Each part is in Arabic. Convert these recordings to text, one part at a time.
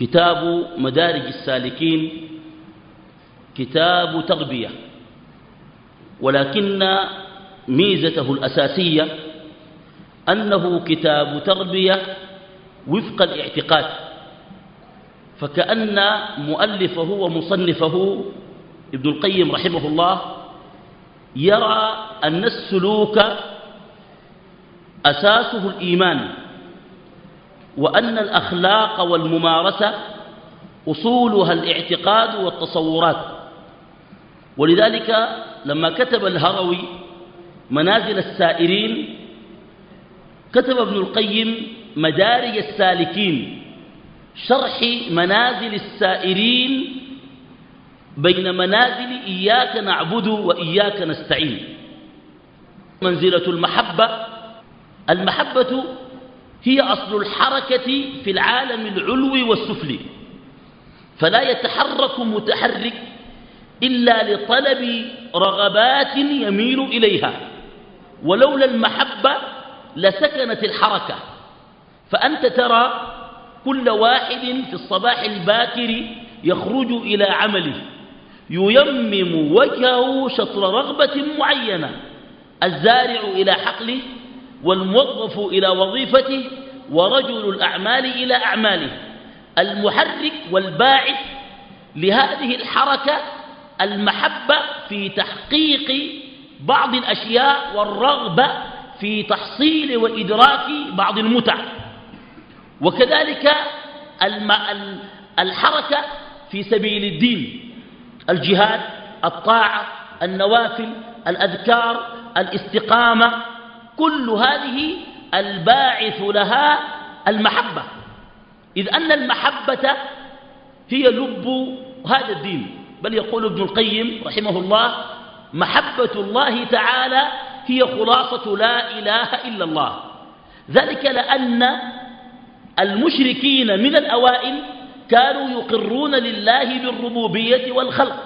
كتاب مدارج السالكين كتاب تربية ولكن ميزته الأساسية أنه كتاب تربية وفق الاعتقاد فكأن مؤلفه ومصنفه ابن القيم رحمه الله يرى أن السلوك أساسه الإيمان. وأن الأخلاق والممارسة أصولها الاعتقاد والتصورات. ولذلك لما كتب الهروي منازل السائرين كتب ابن القيم مدارج السالكين شرح منازل السائرين بين منازل إياك نعبد وإياك نستعين. منزلة المحبة المحبة هي أصل الحركة في العالم العلوي والسفلي. فلا يتحرك متحرك إلا لطلب رغبات يميل إليها. ولولا المحبة لسكنت الحركة. فأنت ترى كل واحد في الصباح الباكر يخرج إلى عمله ييمم وجهه شطر رغبة معينة. الزارع إلى حقله والموظف إلى وظيفته ورجل الأعمال إلى أعماله. المحرك والباعث لهذه الحركة المحبة في تحقيق بعض الأشياء والرغبة في تحصيل وإدراك بعض المتع. وكذلك الحركة في سبيل الدين. الجهاد الطاعة النوافل الأذكار الاستقامة كل هذه الباعث لها المحبة. إذ أن المحبة هي لب هذا الدين. بل يقول ابن القيم رحمه الله محبة الله تعالى هي خلاصة لا إله إلا الله ذلك لأن المشركين من الأوائل كانوا يقرون لله بالربوبية والخلق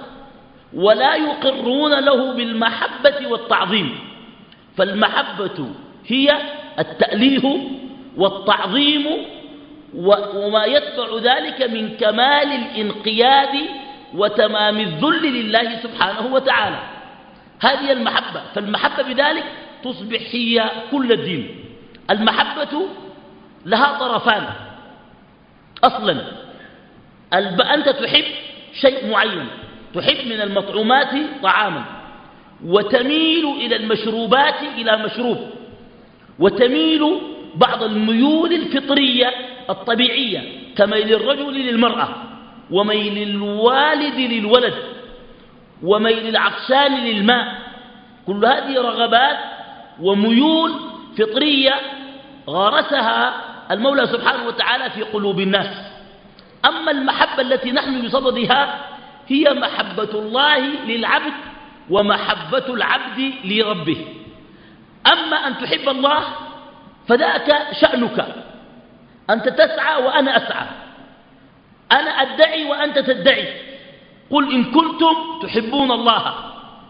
ولا يقرون له بالمحبة والتعظيم. فالمحبة هي التأليه والتعظيم وما يتبع ذلك من كمال الانقياد وتمام الذل لله سبحانه وتعالى. هذه المحبة. فالمحبة بذلك تصبح هي كل الدين. المحبة لها طرفان. أصلا أنت تحب شيء معين. تحب من المطعومات طعاما. وتميل إلى المشروبات إلى مشروب وتميل بعض الميول الفطرية الطبيعية كميل الرجل للمرأة وميل الوالد للولد وميل العطشان للماء كل هذه رغبات وميول فطرية غرسها المولى سبحانه وتعالى في قلوب الناس. أما المحبة التي نحن بصددها هي محبة الله للعبد ومحبة العبد لربه. أما أن تحب الله فذاك شأنك. أنت تسعى وأنا أسعى. أنا أدعي وأنت تدعي. قل إن كنتم تحبون الله.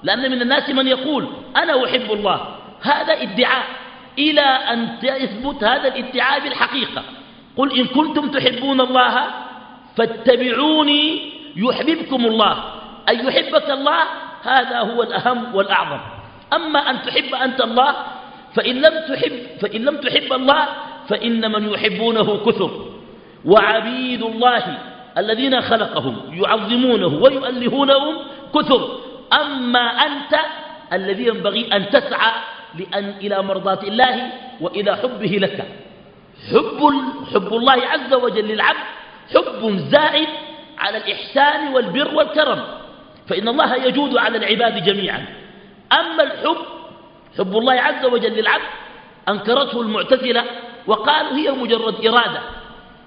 لأن من الناس من يقول أنا أحب الله. هذا ادعاء. إلى أن يثبت هذا الادعاء بالحقيقة. قل إن كنتم تحبون الله فاتبعوني يحببكم الله. أن يحبك الله هذا هو الأهم والأعظم. أما أن تحب أنت الله فإن لم تحب, فإن لم تحب الله فإن من يحبونه كثر. وعبيد الله الذين خلقهم يعظمونه ويؤلهونهم كثر. أما أنت الذي ينبغي أن تسعى لأن إلى مرضاة الله وإلى حبه لك. حب, حب الله عز وجل للعبد حب زائد على الإحسان والبر والكرم. فإن الله يجود على العباد جميعا. أما الحب حب الله عز وجل للعبد أنكرته المعتزلة وقالوا هي مجرد إرادة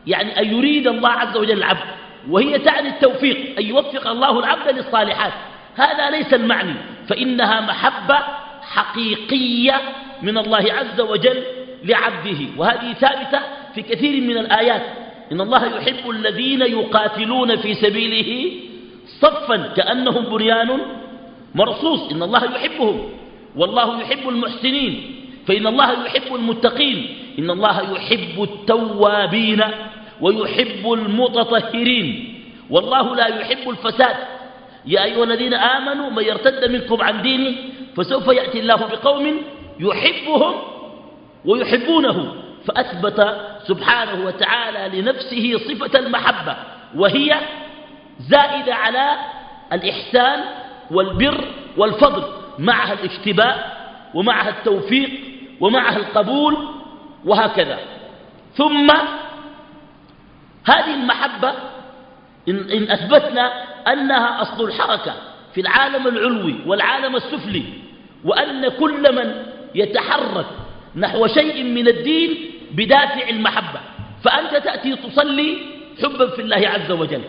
يعني أن يريد الله عز وجل العبد وهي تعني التوفيق أن يوفق الله العبد للصالحات. هذا ليس المعني فإنها محبة حقيقية من الله عز وجل لعبده. وهذه ثابتة في كثير من الآيات. إن الله يحب الذين يقاتلون في سبيله صفا كأنهم بريان مرصوص. إن الله يحبهم والله يحب المحسنين. فإن الله يحب المتقين إن الله يحب التوابين ويحب المتطهرين. والله لا يحب الفساد. يا أيها الذين آمنوا من يرتد منكم عن دينه فسوف يأتي الله بقوم يحبهم ويحبونه. فأثبت سبحانه وتعالى لنفسه صفة المحبة وهي زائدة على الإحسان والبر والفضل معها الاجتباء ومعها التوفيق ومعها القبول وهكذا. ثم هذه المحبة إن, إن أثبتنا أنها أصل الحركة في العالم العلوي والعالم السفلي وأن كل من يتحرك نحو شيء من الدين بدافع المحبة. فأنت تأتي تصلي حبا في الله عز وجل.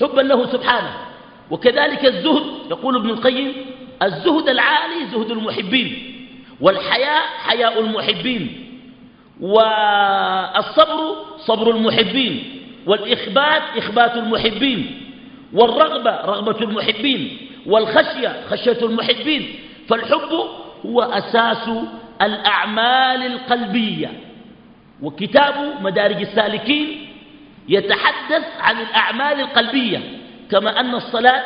حبا له سبحانه. وكذلك الزهد يقول ابن القيم الزهد العالي زهد المحبين والحياء حياء المحبين والصبر صبر المحبين والإخبات إخبات المحبين والرغبة رغبة المحبين والخشية خشية المحبين فالحب هو أساس الأعمال القلبية. وكتاب مدارج السالكين يتحدث عن الأعمال القلبية كما أن الصلاة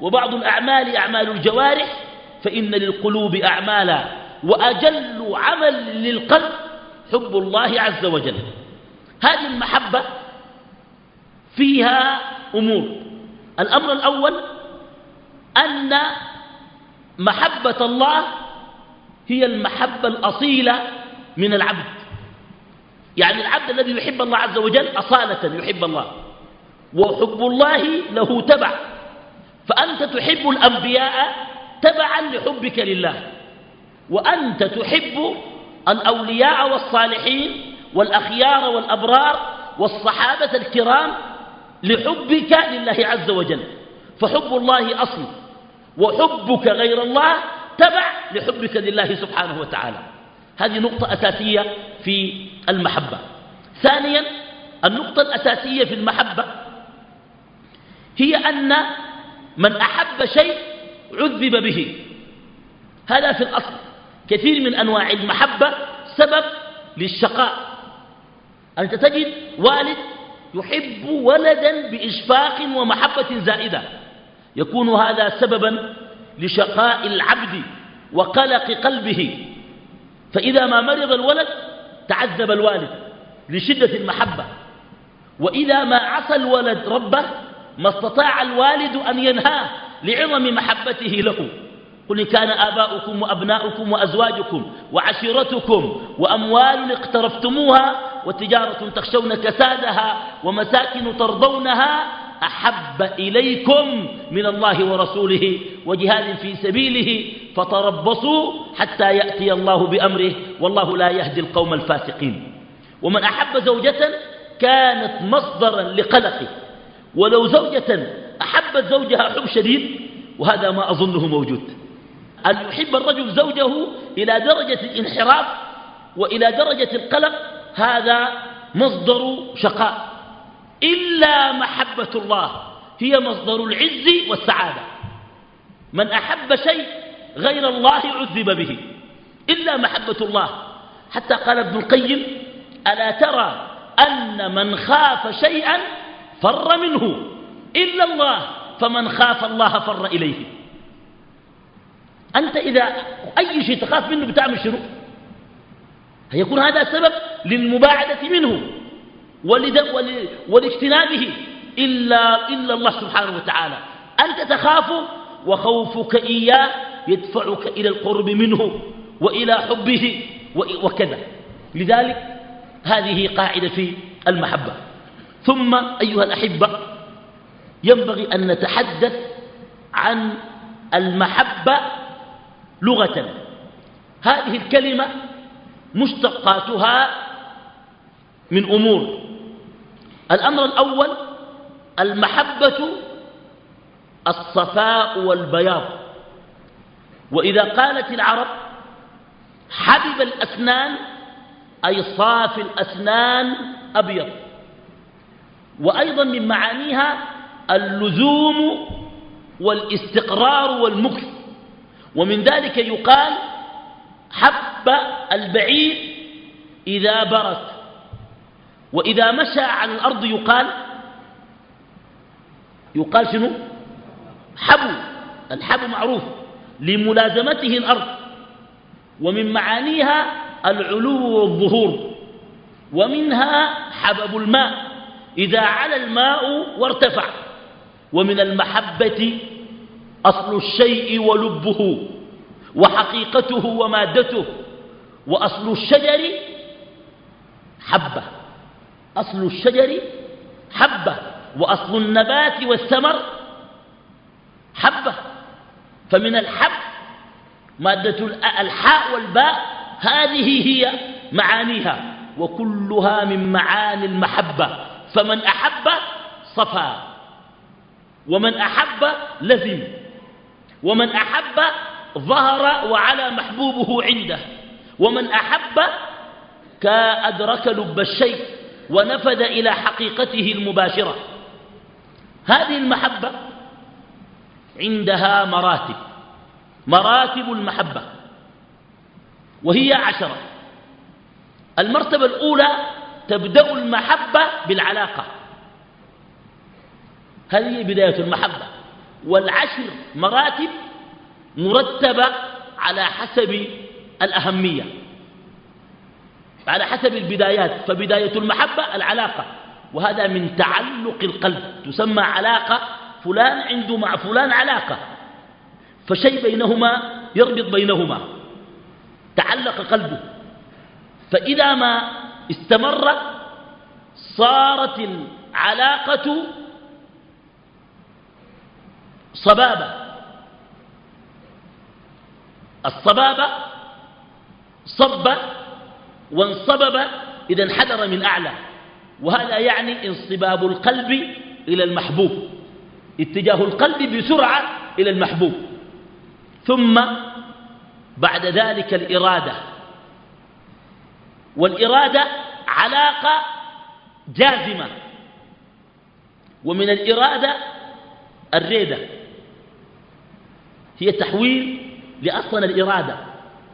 وبعض الأعمال أعمال الجوارح فإن للقلوب أعمالا وأجل عمل للقلب حب الله عز وجل. هذه المحبة فيها أمور. الأمر الأول أن محبة الله هي المحبة الأصيلة من العبد. يعني العبد الذي يحب الله عز وجل أصالة يحب الله. وحب الله له تبع. فأنت تحب الأنبياء تبعا لحبك لله. وأنت تحب الأولياء والصالحين والأخيار والأبرار والصحابة الكرام لحبك لله عز وجل. فحب الله أصل. وحبك غير الله تبع لحبك لله سبحانه وتعالى. هذه نقطة أساسية في المحبة. ثانيا النقطة الأساسية في المحبة هي أن من أحب شيء عذب به. هذا في الأصل. كثير من أنواع المحبة سبب للشقاء. أنت تجد والد يحب ولدا بإشفاق ومحبة زائدة. يكون هذا سببا لشقاء العبد وقلق قلبه. فإذا ما مرض الولد تعذب الوالد لشدة المحبة. وإذا ما عصى الولد ربه ما استطاع الوالد أن ينهاه لعظم محبته له. قل كان آباؤكم وأبناؤكم وأزواجكم وعشيرتكم وأموال اقترفتموها وتجارة تخشون كسادها ومساكن ترضونها أحب إليكم من الله ورسوله وجهاد في سبيله فتربصوا حتى يأتي الله بأمره والله لا يهدي القوم الفاسقين. ومن أحب زوجة كانت مصدرا لقلقه ولو زوجة أحبت زوجها حب شديد وهذا ما أظنه موجود. أن يحب الرجل زوجه إلى درجة الانحراف وإلى درجة القلق هذا مصدر شقاء. إلا محبة الله. هي مصدر العز والسعادة. من أحب شيء غير الله عذب به. إلا محبة الله. حتى قال ابن القيم ألا ترى أن من خاف شيئا فر منه. إلا الله فمن خاف الله فر إليه. أنت إذا أي شيء تخاف منه بتعمل شنو؟ هيكون هذا سبب للمباعدة منه. ولاجتنابه إلا, إلا الله سبحانه وتعالى. أنت تخاف وخوفك إياه يدفعك إلى القرب منه وإلى حبه وكذا. لذلك هذه قاعدة المحبة. ثم أيها الأحبة ينبغي أن نتحدث عن المحبة لغة. هذه الكلمة مشتقاتها من أمور الأمر الأول المحبة الصفاء والبياض. وإذا قالت العرب حبب الأسنان أي صافي الأسنان أبيض. وأيضا من معانيها اللزوم والاستقرار والمكث. ومن ذلك يقال حب البعير إذا برت وإذا مشى على الأرض يقال يقال شنو؟ حبو الحبو معروف لملازمته الأرض ومن معانيها العلو والظهور ومنها حبب الماء إذا على الماء وارتفع ومن المحبة أصل الشيء ولبه وحقيقته ومادته وأصل الشجر حبة. أصل الشجر حبة وأصل النبات والثمر حبة. فمن الحب مادة الحاء والباء هذه هي معانيها وكلها من معاني المحبة. فمن أحب صفى ومن أحب لزم ومن أحب ظهر وعلى محبوبه عنده ومن أحب كأدرك لب الشيء. ونفذ إلى حقيقته المباشرة. هذه المحبة عندها مراتب مراتب المحبة وهي عشرة. المرتبة الأولى تبدأ المحبة بالعلاقة. هذه بداية المحبة. والعشر مراتب مرتبة على حسب الأهمية. على حسب البدايات فبداية المحبة العلاقة. وهذا من تعلق القلب. تسمى علاقة فلان عنده مع فلان علاقة. فشيء بينهما يربط بينهما. تعلق قلبه. فإذا ما استمر صارت العلاقة صبابة. الصبابة صب وانصبب إذا انحدر من أعلى. وهذا يعني انصباب القلب إلى المحبوب. اتجاه القلب بسرعة إلى المحبوب. ثم بعد ذلك الإرادة. والإرادة علاقة جازمة. ومن الإرادة الريدة. هي تحويل لأصلا الإرادة.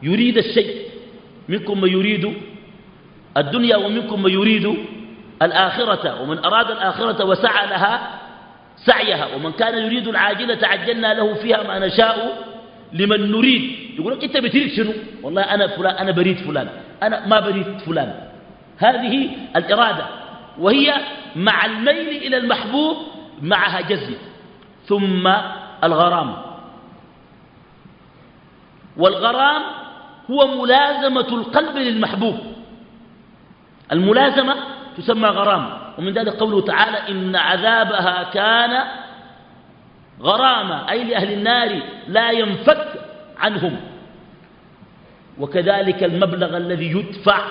يريد الشيء. منكم من يريد الدنيا ومنكم من يريد الآخرة ومن أراد الآخرة وسعى لها سعيها ومن كان يريد العاجلة عجلنا له فيها ما نشاء لمن نريد. يقول لك أنت بتريد شنو؟ والله أنا فلان أنا بريد فلان أنا ما بريد فلان. هذه الإرادة وهي مع الميل إلى المحبوب معها جزم ثم الغرام. والغرام هو ملازمة القلب للمحبوب. الملازمة تسمى غرام ومن ذلك قوله تعالى إن عذابها كان غرامة أي لأهل النار لا ينفك عنهم. وكذلك المبلغ الذي يدفع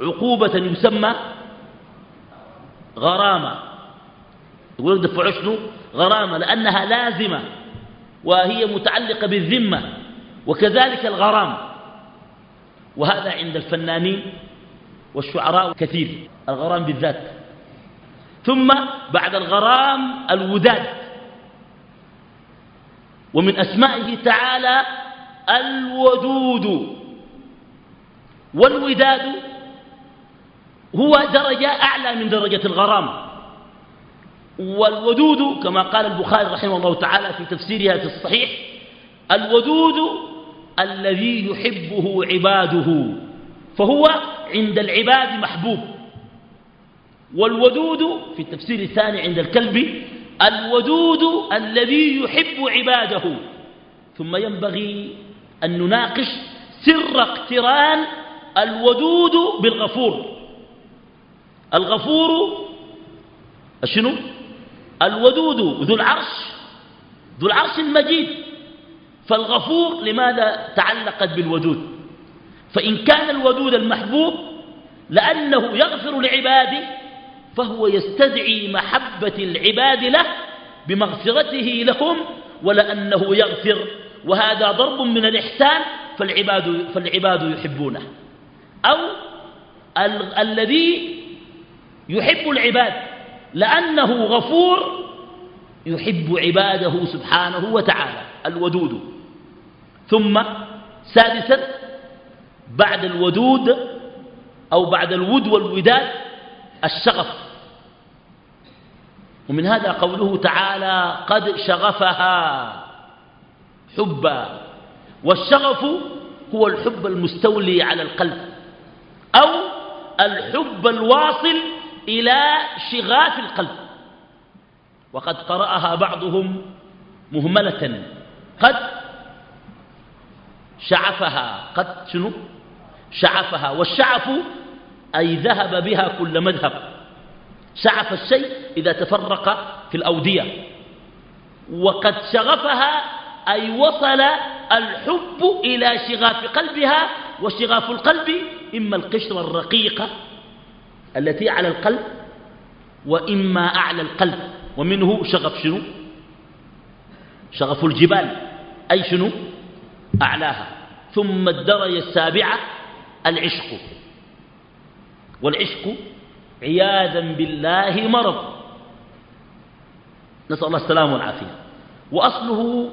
عقوبة يسمى غرامة يقول لك دفعوا شنو؟ غرامة لأنها لازمة وهي متعلقة بالذمة وكذلك الغرام. وهذا عند الفنانين والشعراء كثير الغرام بالذات. ثم بعد الغرام الوداد. ومن أسمائه تعالى الودود. والوداد هو درجة أعلى من درجة الغرام. والودود كما قال البخاري رحمه الله تعالى في تفسيرها في الصحيح الودود الذي يحبه عباده فهو عند العباد محبوب. والودود في التفسير الثاني عند الكلب الودود الذي يحب عباده. ثم ينبغي أن نناقش سر اقتران الودود بالغفور. الغفور شنو الودود ذو العرش ذو العرش المجيد. فالغفور لماذا تعلقت بالودود؟ فإن كان الودود المحبوب لأنه يغفر لعباده فهو يستدعي محبة العباد له بمغفرته لهم ولأنه يغفر وهذا ضرب من الإحسان فالعباد, فالعباد يحبونه. أو ال الذي يحب العباد لأنه غفور يحب عباده سبحانه وتعالى الودود. ثم سادسا بعد الودود أو بعد الود والوداد الشغف. ومن هذا قوله تعالى قد شغفها حبا. والشغف هو الحب المستولي على القلب أو الحب الواصل إلى شغاف القلب. وقد قرأها بعضهم مهملة. قد شعفها قد شنو؟ شعفها. والشعف أي ذهب بها كل مذهب. شعف الشيء إذا تفرق في الأودية. وقد شغفها أي وصل الحب إلى شغاف قلبها وشغاف القلب إما القشرة الرقيقة التي على القلب وإما أعلى القلب. ومنه شغف شنو؟ شغف الجبال. أي شنو؟ أعلاها. ثم الدرجة السابعة العشق. والعشق عياذا بالله مرض. نسأل الله السلام والعافية. وأصله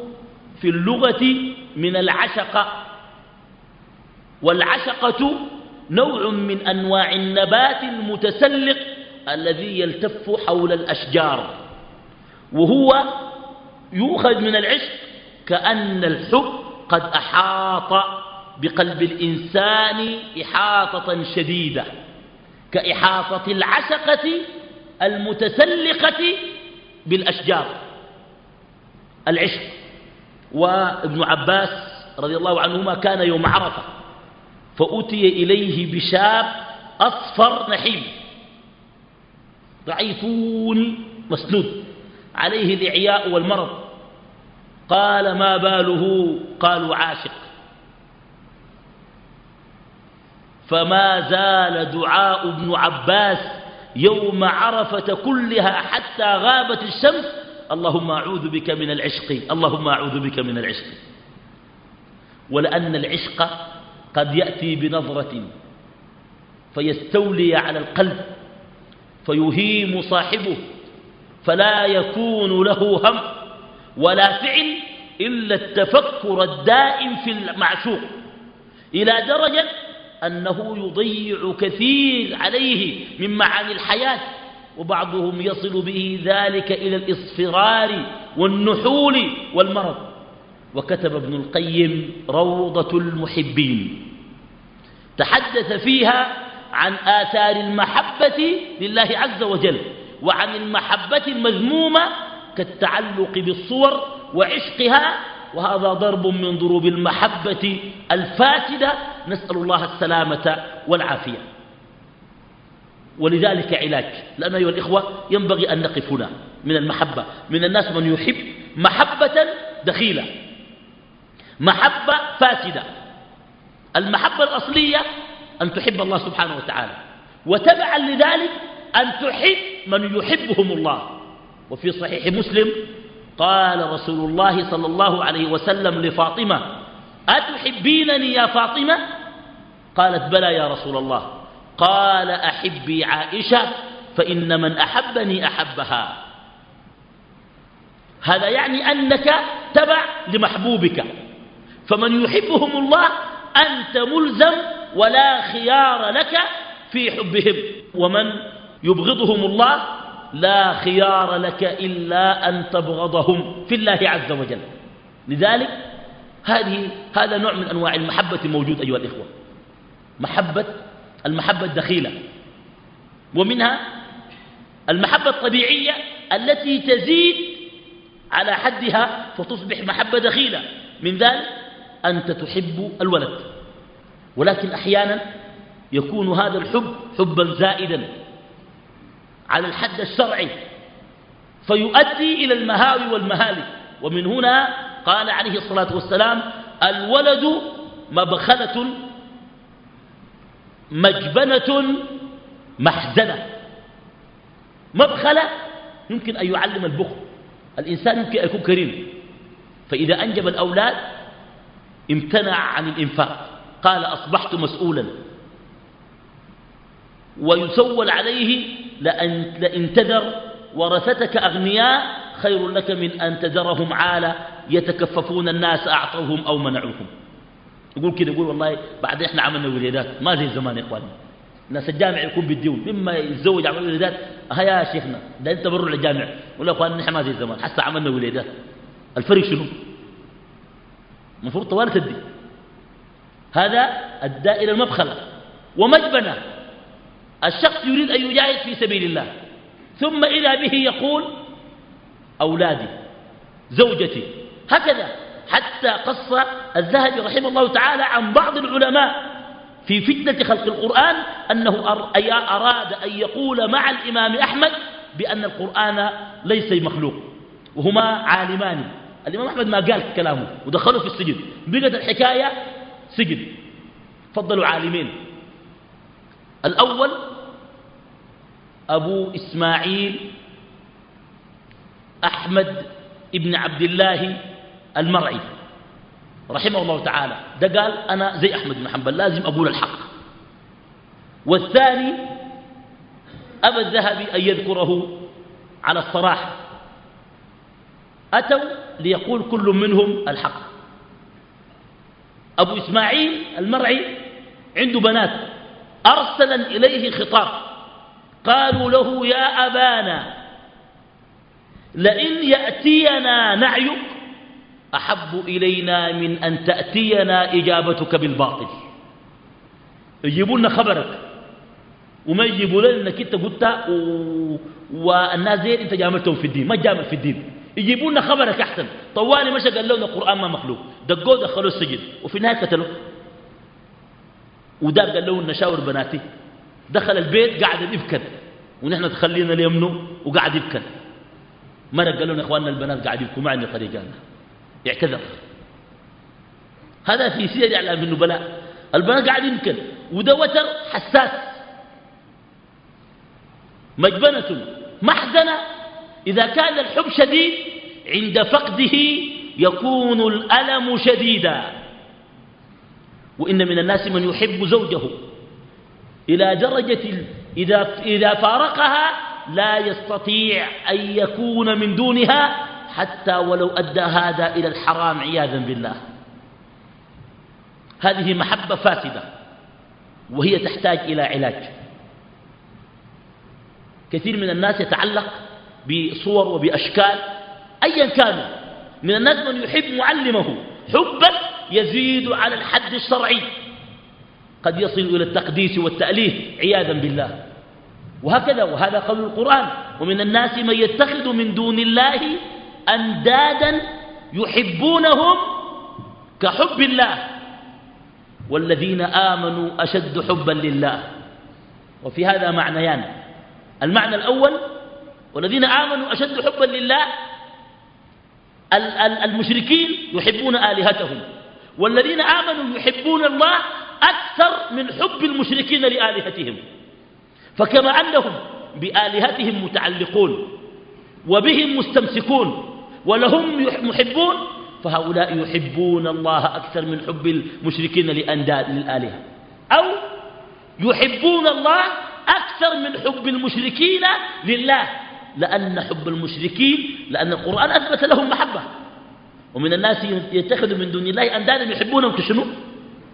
في اللغة من العشق. والعشقة نوع من أنواع النبات المتسلق الذي يلتف حول الأشجار. وهو يؤخذ من العشق كأن الحب قد أحاط بقلب الإنسان إحاطة شديدة كإحاطة العشقة المتسلقة بالأشجار. العشق. وابن عباس رضي الله عنهما كان يوم عرفة فأتي إليه بشاب أصفر نحيم ضعيفون مسنود عليه الإعياء والمرض. قال ما باله؟ قالوا عاشق. فما زال دعاء ابن عباس يوم عرفة كلها حتى غابت الشمس. اللهم أعوذ بك من العشق اللهم أعوذ بك من العشق. ولأن العشق قد يأتي بنظرة فيستولي على القلب فيهيم صاحبه فلا يكون له هم. ولا فعل إلا التفكر الدائم في المعشوق إلى درجة أنه يضيع كثير عليه من معاني الحياة وبعضهم يصل به ذلك إلى الإصفرار والنحول والمرض. وكتب ابن القيم روضة المحبين تحدث فيها عن آثار المحبة لله عز وجل وعن المحبة المذمومة كالتعلق بالصور وعشقها وهذا ضرب من ضروب المحبة الفاسدة. نسأل الله السلامة والعافية. ولذلك علاج لأن أيها الإخوة ينبغي أن نقف هنا من المحبة. من الناس من يحب محبة دخيلة محبة فاسدة. المحبة الأصلية أن تحب الله سبحانه وتعالى وتبعا لذلك أن تحب من يحبهم الله. وفي صحيح مسلم قال رسول الله صلى الله عليه وسلم لفاطمة أتحبينني يا فاطمة؟ قالت بلى يا رسول الله. قال أحبي عائشة فإن من أحبني أحبها. هذا يعني أنك تبع لمحبوبك. فمن يحبهم الله أنت ملزم ولا خيار لك في حبهم. ومن يبغضهم الله لا خيار لك إلا أن تبغضهم في الله عز وجل. لذلك هذه هذا نوع من أنواع المحبة موجود أيها الإخوة. محبة المحبة الدخيلة. ومنها المحبة الطبيعية التي تزيد على حدها فتصبح محبة دخيلة. من ذلك أنت تحب الولد. ولكن أحيانا يكون هذا الحب حبا زائدا. على الحد الشرعي. فيؤدي إلى المهاوي والمهالك. ومن هنا قال عليه الصلاة والسلام الولد مبخلة مجبنة محزنة. مبخلة يمكن أن يعلم البخل. الإنسان يمكن أن يكون كريم. فإذا أنجب الأولاد امتنع عن الإنفاق. قال أصبحت مسؤولا. ويسول عليه لأن, لإن تذر ورثتك أغنياء خير لك من أن تذرهم عالة يتكففون الناس أعطوهم أو منعوهم. يقول كده يقول والله بعد إحنا عملنا وليدات ما زي زمان يا إخواني. ناس الجامع يكون بالديون مما يتزوج عمل وليدات. هيا يا شيخنا ده أنت بروا للجامع. ولا إخوان نحن ما زي زمان حتى عملنا وليدات. الفرق شنو؟ المفروض طوال تدي. هذا الدائرة المبخلة. ومجبنة الشخص يريد أن يجاهد في سبيل الله ثم إذا به يقول أولادي زوجتي. هكذا حتى قص الذهبي رحمه الله تعالى عن بعض العلماء في فتنة خلق القرآن أنه أراد أن يقول مع الإمام أحمد بأن القرآن ليس مخلوق وهما عالمان. الإمام أحمد ما قال كلامه ودخلوا في السجن. بقت الحكاية سجن. فضلوا عالمين. الأول أبو إسماعيل أحمد ابن عبد الله المرعي. رحمه الله تعالى. ده قال أنا زي أحمد بن حنبل لازم أقول الحق. والثاني أبى الذهبي أن يذكره على الصراحة أتوا ليقول كل منهم الحق. أبو إسماعيل المرعي عنده بنات. أرسلا إليه خطاب. قالوا له يا أبانا لئن يأتينا نعيك أحب إلينا من أن تأتينا إجابتك بالباطل. يجيبوا لنا خبرك وما يجيبوا لنا انك انت قلت و... والناس زي انت جاملتهم في الدين ما جامل في الدين. يجيبوا لنا خبرك أحسن. طوالي مشى قال لنا القرآن ما مخلوق. دقوه دخلوه السجن وفي النهايه قتلوه وداب قال له نشاور بناتي. دخل البيت قاعد يبكت. ونحن تخلينا ليمنه وقاعد يبكت. مرق قال إخواننا البنات قاعد يبكوا ما عندنا طريقه يعتذر. هذا في سير اعلام النبلاء البنات قاعد يمكن وده وتر حساس. مجبنة. محزنة. إذا كان الحب شديد عند فقده يكون الألم شديدا. وإن من الناس من يحب زوجه. إلى درجة إذا, إذا فارقها لا يستطيع أن يكون من دونها حتى ولو أدى هذا إلى الحرام عياذا بالله. هذه محبة فاسدة وهي تحتاج إلى علاج. كثير من الناس يتعلق بصور وبأشكال أيا كانوا من الناس من يحب معلمه حبا يزيد على الحد الشرعي. قد يصل إلى التقديس والتأليه عياذا بالله. وهكذا وهذا قول القرآن. ومن الناس من يتخذ من دون الله أندادا يحبونهم كحب الله. والذين آمنوا أشد حبا لله. وفي هذا معنيان. المعنى الأول والذين آمنوا أشد حبا لله المشركين يحبون آلهتهم. والذين آمنوا يحبون الله أكثر من حب المشركين لآلهتهم. فكما أنهم بآلهتهم متعلقون وبهم مستمسكون ولهم محبون فهؤلاء يحبون الله أكثر من حب المشركين لأنداد للآلهة. أو يحبون الله أكثر من حب المشركين لله. لأن حب المشركين لأن القرآن أثبت لهم محبة. ومن الناس يتخذ من دون الله أندادا يحبونهم كشنو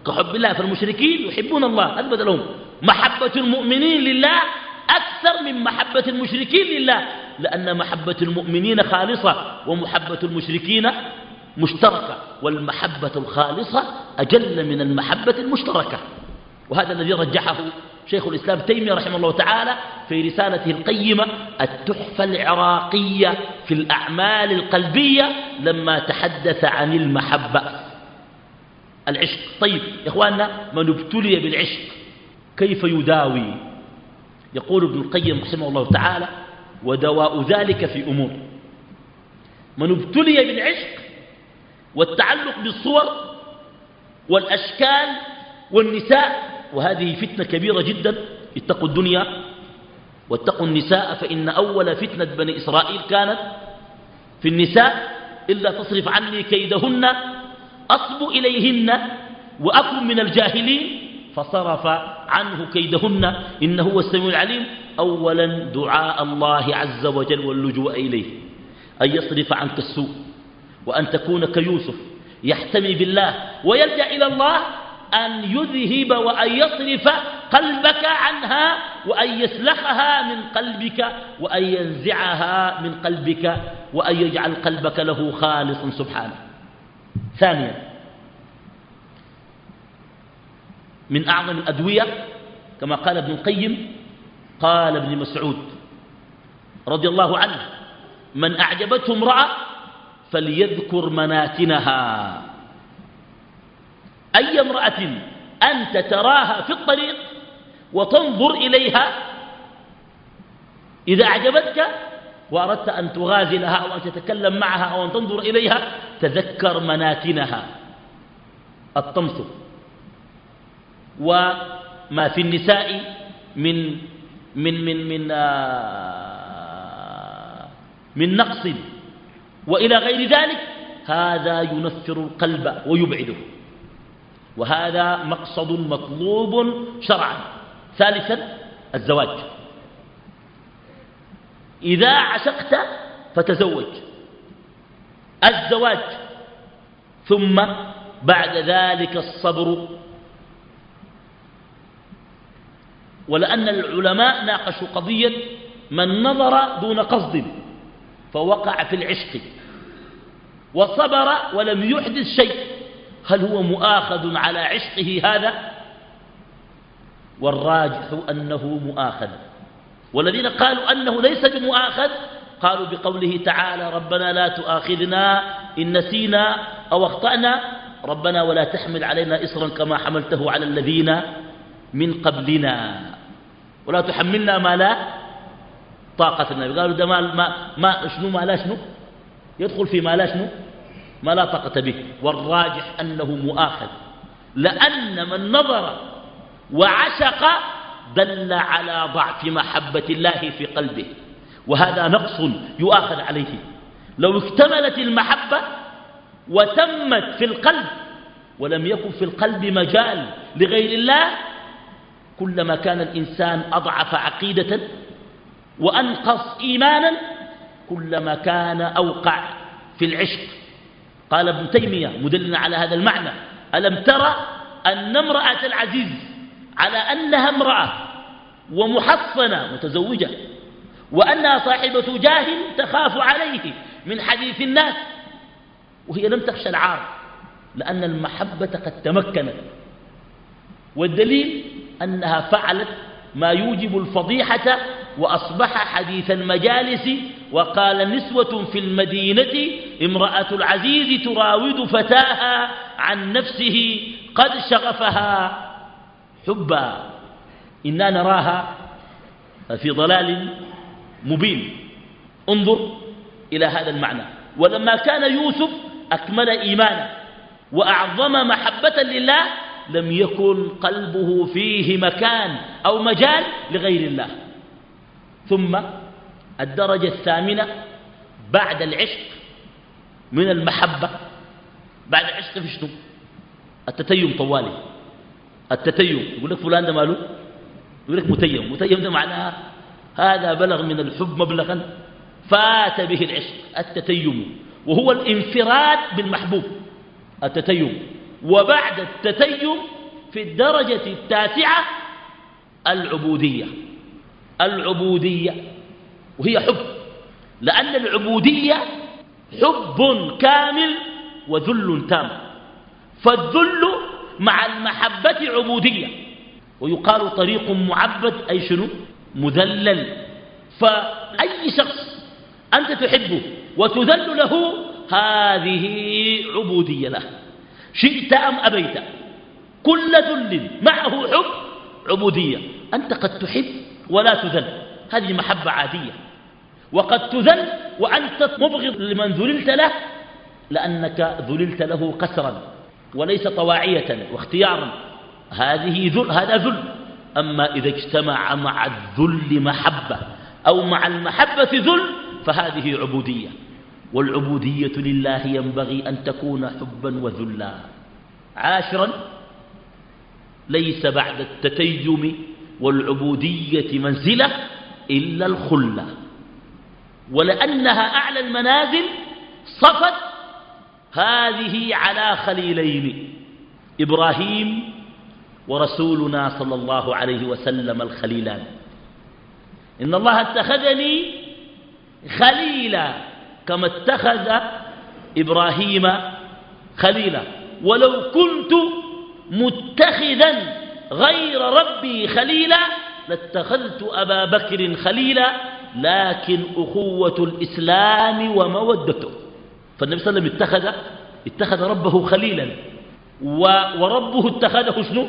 كحب الله فالمشركين يحبون الله أثبت لهم محبة المؤمنين لله أكثر من محبة المشركين لله لأن محبة المؤمنين خالصة ومحبة المشركين مشتركة والمحبة الخالصة أجل من المحبة المشتركة. وهذا الذي رجحه شيخ الإسلام تيمية رحمه الله تعالى في رسالته القيمة التحفة العراقية في الأعمال القلبية لما تحدث عن المحبة. العشق. طيب يا إخواننا من ابتلي بالعشق كيف يداوي؟ يقول ابن القيم رحمه الله تعالى ودواء ذلك في أمور. من ابتلي بالعشق والتعلق بالصور والأشكال والنساء وهذه فتنة كبيرة جدا اتقوا الدنيا واتقوا النساء فإن أول فتنة بني إسرائيل كانت في النساء إلا تصرف عني كيدهن أصب إليهن وأكن من الجاهلين فصرف عنه كيدهن إنه هو السميع العليم. أولا دعاء الله عز وجل واللجوء إليه أن يصرف عنك السوء وأن تكون كيوسف يحتمي بالله ويلجأ إلى الله أن يذهب وأن يصرف قلبك عنها وأن يسلخها من قلبك وأن ينزعها من قلبك وأن يجعل قلبك له خالصا سبحانه. ثانيا. من أعظم الأدوية كما قال ابن القيم قال ابن مسعود رضي الله عنه من أعجبته امرأة فليذكر مناتنها. أي امرأة أنت تراها في الطريق وتنظر إليها إذا أعجبتك وأردت أن تغازلها أو أن تتكلم معها أو أن تنظر إليها تذكر مناتنها الطمس. وما في النساء من من من من آه من نقص. وإلى غير ذلك هذا ينفر القلب ويبعده. وهذا مقصد مطلوب شرعا. ثالثا الزواج. إذا عشقت فتزوج. الزواج. ثم بعد ذلك الصبر. ولأن العلماء ناقشوا قضية من نظر دون قصد فوقع في العشق وصبر ولم يحدث شيء. هل هو مؤاخذ على عشقه هذا؟ والراجح أنه مؤاخذ. والذين قالوا أنه ليس بمؤاخذ قالوا بقوله تعالى ربنا لا تؤاخذنا إن نسينا أو أخطأنا ربنا ولا تحمل علينا إصرا كما حملته على الذين من قبلنا. ولا تحملنا ما لا طاقة لنا. قالوا ده ما, ما, ما شنو ما لا شنو؟ يدخل في ما لا شنو؟ ما لا طاقة به. والراجح أنه مؤاخذ. لأن من نظر وعشق دل على ضعف محبة الله في قلبه. وهذا نقص يؤاخذ عليه. لو اكتملت المحبة وتمت في القلب ولم يكن في القلب مجال لغير الله كلما كان الإنسان أضعف عقيدة وأنقص إيمانا كلما كان أوقع في العشق. قال ابن تيمية مدلنا على هذا المعنى ألم ترى أن امرأة العزيز على أنها امرأة ومحصنة متزوجة وأنها صاحبة جاه تخاف عليه من حديث الناس. وهي لم تخشى العار لأن المحبة قد تمكنت. والدليل أنها فعلت ما يوجب الفضيحة وأصبح حديث المجالس وقال نسوة في المدينة امرأة العزيز تراود فتاها عن نفسه قد شغفها حبا. إنا نراها في ضلال مبين. انظر إلى هذا المعنى. ولما كان يوسف أكمل إيمانا وأعظم محبة لله لم يكن قلبه فيه مكان أو مجال لغير الله. ثم الدرجة الثامنة بعد العشق من المحبة. بعد العشق في شنو؟ التتيم طوالي. التتيم. يقول لك فلان ده ماله؟ يقول لك متيم. متيم ده معناها هذا بلغ من الحب مبلغا فات به العشق التتيم وهو الانفراد بالمحبوب التتيم. وبعد التتيم في الدرجة التاسعة العبودية. العبودية وهي حب لأن العبودية حب كامل وذل تام. فالذل مع المحبة عبودية. ويقال طريق معبد أي شنو؟ مذلل. فأي شخص أنت تحبه وتذل له هذه عبودية له. شئت أم أبيت؟ كل ذل معه حب عبودية. أنت قد تحب ولا تذل. هذه محبة عادية. وقد تذل وأنت مبغض لمن ذللت له لأنك ذللت له قسرا وليس طواعية واختيارا. هذه ذل هذا ذل. أما إذا اجتمع مع الذل محبة أو مع المحبة ذل فهذه عبودية والعبودية لله ينبغي أن تكون حبا وذلا. عاشرا ليس بعد التتيم والعبودية منزلة إلا الخلة ولأنها أعلى المنازل صفت هذه على خليلين إبراهيم ورسولنا صلى الله عليه وسلم الخليلان. إن الله اتخذني خليلا كما اتخذ إبراهيم خليلا. ولو كنت متخذا غير ربي خليلا لاتخذت أبا بكر خليلا لكن أخوة الإسلام ومودته. فالنبي صلى الله عليه وسلم اتخذ اتخذ ربه خليلا. وربه اتخذه شنو؟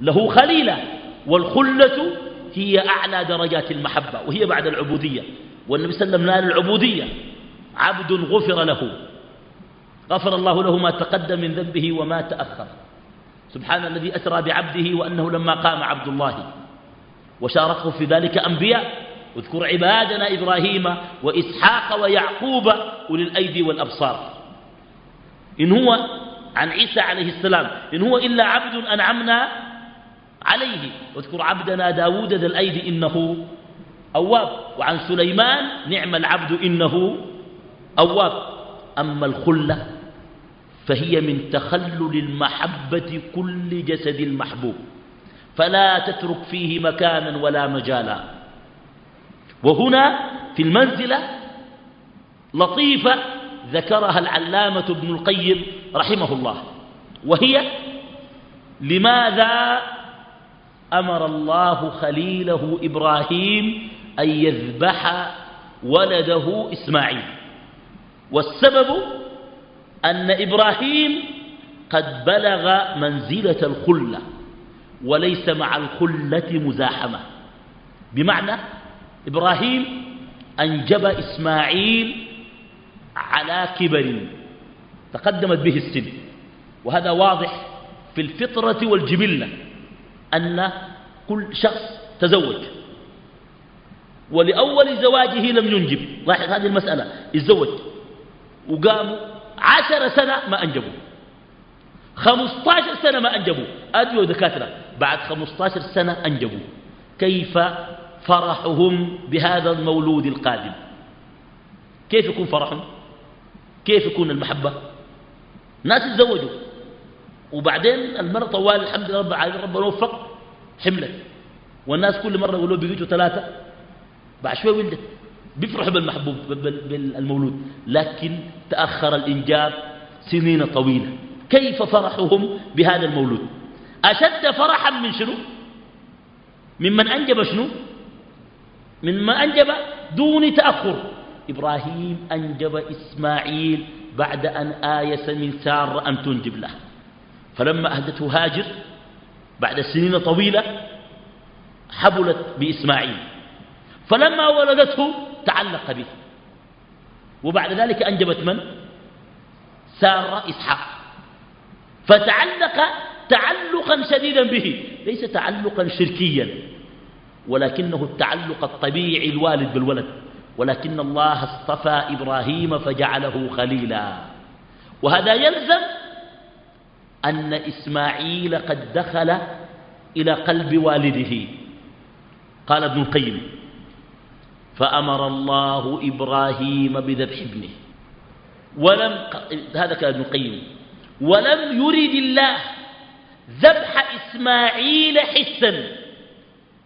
له خليلا والخلة هي أعلى درجات المحبة وهي بعد العبودية. والنبي صلى الله عليه وسلم نال العبودية. عبد غفر له. غفر الله له ما تقدم من ذنبه وما تأخر. سبحان الذي أسرى بعبده وأنه لما قام عبد الله. وشاركه في ذلك أنبياء. اذكر عبادنا إبراهيم وإسحاق ويعقوب أولي الأيدي والأبصار. إن هو عن عيسى عليه السلام إن هو إلا عبد أنعمنا عليه. واذكر عبدنا داود ذا الأيدي إنه أواب وعن سليمان نعم العبد إنه أواب. أما الخلة فهي من تخلل المحبة كل جسد المحبوب فلا تترك فيه مكانا ولا مجالا. وهنا في المنزلة لطيفة ذكرها العلامة ابن القيم رحمه الله وهي لماذا أمر الله خليله إبراهيم أن يذبح ولده إسماعيل. والسبب أن إبراهيم قد بلغ منزلة الخلة وليس مع الخلة مزاحمة. بمعنى إبراهيم أنجب إسماعيل على كبر تقدمت به السن وهذا واضح في الفطرة والجبلة. أن كل شخص تزوج. ولأول زواجه لم ينجب. لاحظ هذه المسألة. الزوج وقاموا عشر سنة ما أنجبوا. خمسطاشر سنة ما أنجبوا. أدوا دكاترة. بعد خمسطاشر سنة أنجبوا. كيف فرحهم بهذا المولود القادم؟ كيف يكون فرحهم؟ كيف يكون المحبة؟ ناس يتزوجوا. وبعدين المرة طوال الحمد لله رب العالمين ربنا وفق حملت والناس كل مرة يقولوا بقيتوا ثلاثة. بعد شوي ولدت. بيفرحوا بالمحبوب بالمولود. لكن تأخر الإنجاب سنين طويلة. كيف فرحهم بهذا المولود؟ أشد فرحا من شنو؟ ممن أنجب شنو؟ مما أنجب دون تأخر. إبراهيم أنجب إسماعيل بعد أن آيس من سار أن تنجب له. فلما أهدته هاجر بعد سنين طويلة حبلت بإسماعيل. فلما ولدته تعلق به. وبعد ذلك أنجبت من؟ سار إسحاق. فتعلق تعلقا شديدا به. ليس تعلقا شركيا ولكنه التعلق الطبيعي الوالد بالولد. ولكن الله اصطفى إبراهيم فجعله خليلا. وهذا يلزم أن إسماعيل قد دخل إلى قلب والده. قال ابن القيم فأمر الله إبراهيم بذبح ابنه. ولم هذا كان ابن القيم. ولم يرد الله ذبح إسماعيل حسا.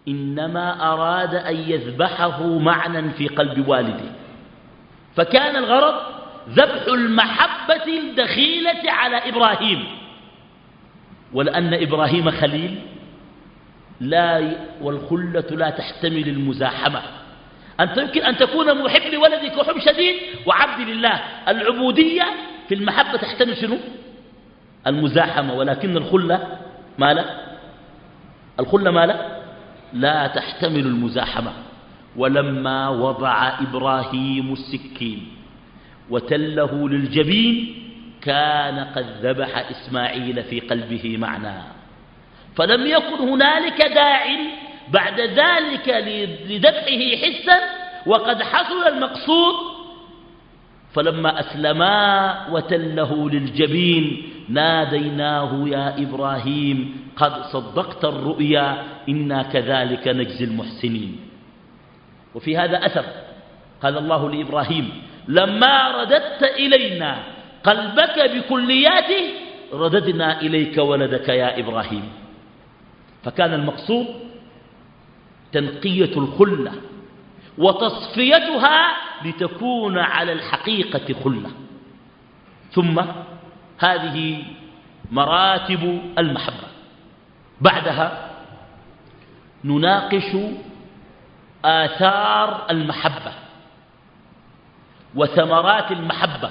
إنما أراد أن يذبحه معنى في قلب والده. فكان الغرض ذبح المحبة الدخيلة على إبراهيم. ولأن إبراهيم خليل لا والخلة لا تحتمل المزاحمة. أنت يمكن أن تكون محب لولدك وحب شديد وعبد لله. العبودية في المحبة تحتمل شنو؟ المزاحمة. ولكن الخلة ما لا الخلة ما لا لا تحتمل المزاحمة. ولما وضع إبراهيم السكين وتله للجبين كان قد ذبح إسماعيل في قلبه معنى. فلم يكن هنالك داع بعد ذلك لذبحه حسا وقد حصل المقصود. فلما أسلما وتله للجبين ناديناه يا إبراهيم قد صدقت الرؤيا إنا كذلك نجزي المحسنين. وفي هذا أثر قال الله لإبراهيم لما رددت إلينا قلبك بكلياته رددنا إليك ولدك يا إبراهيم. فكان المقصود تنقية الخلة وتصفيتها لتكون على الحقيقة خلة. ثم هذه مراتب المحبة. بعدها نناقش آثار المحبة وثمرات المحبة.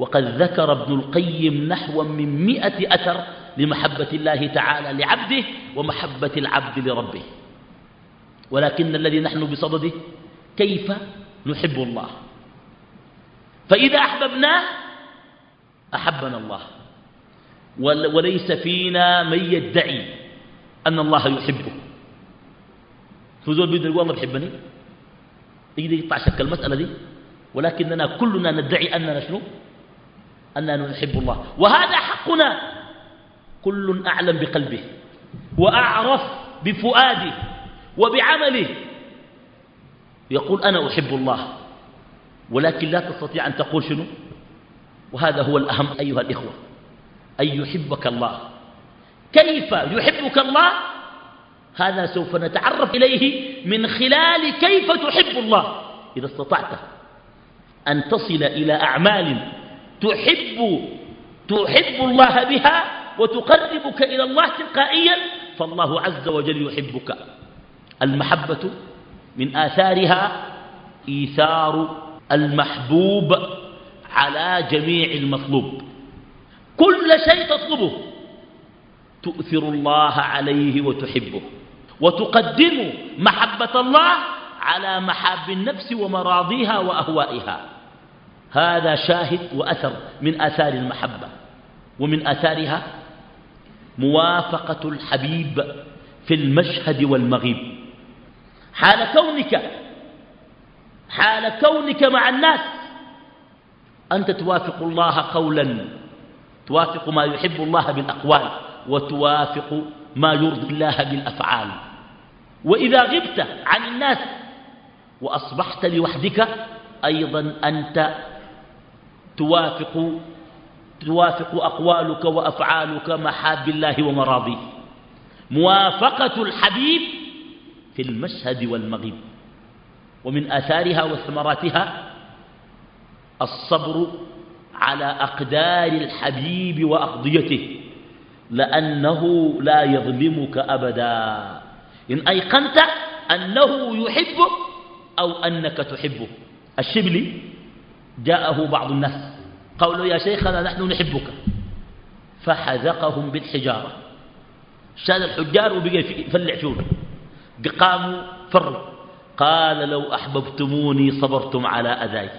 وقد ذكر ابن القيم نحو من مئة أثر لمحبة الله تعالى لعبده ومحبة العبد لربه. ولكن الذي نحن بصدده كيف نحب الله؟ فإذا أحببناه أحبنا الله. وليس فينا من يدعي أن الله يحبه. فزول بيقول يقول الله بيحبني؟ يقدر يقطع شك المسألة دي؟ ولكننا كلنا ندعي أننا شنو؟ أننا نحب الله. وهذا حقنا. كل أعلم بقلبه. وأعرف بفؤاده. وبعمله. يقول أنا أحب الله. ولكن لا تستطيع أن تقول شنو؟ وهذا هو الأهم أيها الإخوة. أن يحبك الله. كيف يحبك الله؟ هذا سوف نتعرف إليه من خلال كيف تحب الله. إذا استطعت أن تصل إلى أعمال تحب تحب الله بها وتقربك إلى الله تلقائيا فالله عز وجل يحبك. المحبة من آثارها إيثار المحبوب على جميع المطلوب. كل شيء تطلبه تؤثر الله عليه وتحبه وتقدم محبة الله على محاب النفس ومراضيها وأهوائها. هذا شاهد وأثر من آثار المحبة ومن آثارها موافقة الحبيب في المشهد والمغيب. حال كونك حال كونك مع الناس أنت توافق الله قولا توافق ما يحب الله بالأقوال وتوافق ما يرضي الله بالأفعال. وإذا غبت عن الناس وأصبحت لوحدك أيضا أنت توافق توافق أقوالك وأفعالك محاب الله ومراضيه موافقة الحبيب في المشهد والمغيب. ومن آثارها وثمراتها الصبر على أقدار الحبيب وأقضيته لأنه لا يظلمك أبدا. إن أيقنت أنه يحبك أو أنك تحبه. الشبلي جاءه بعض الناس قالوا يا شيخنا نحن نحبك. فحذقهم بالحجارة. شال الحجار وبقى يفلع فيهم. قاموا فروا. قال لو أحببتموني صبرتم على أذاي.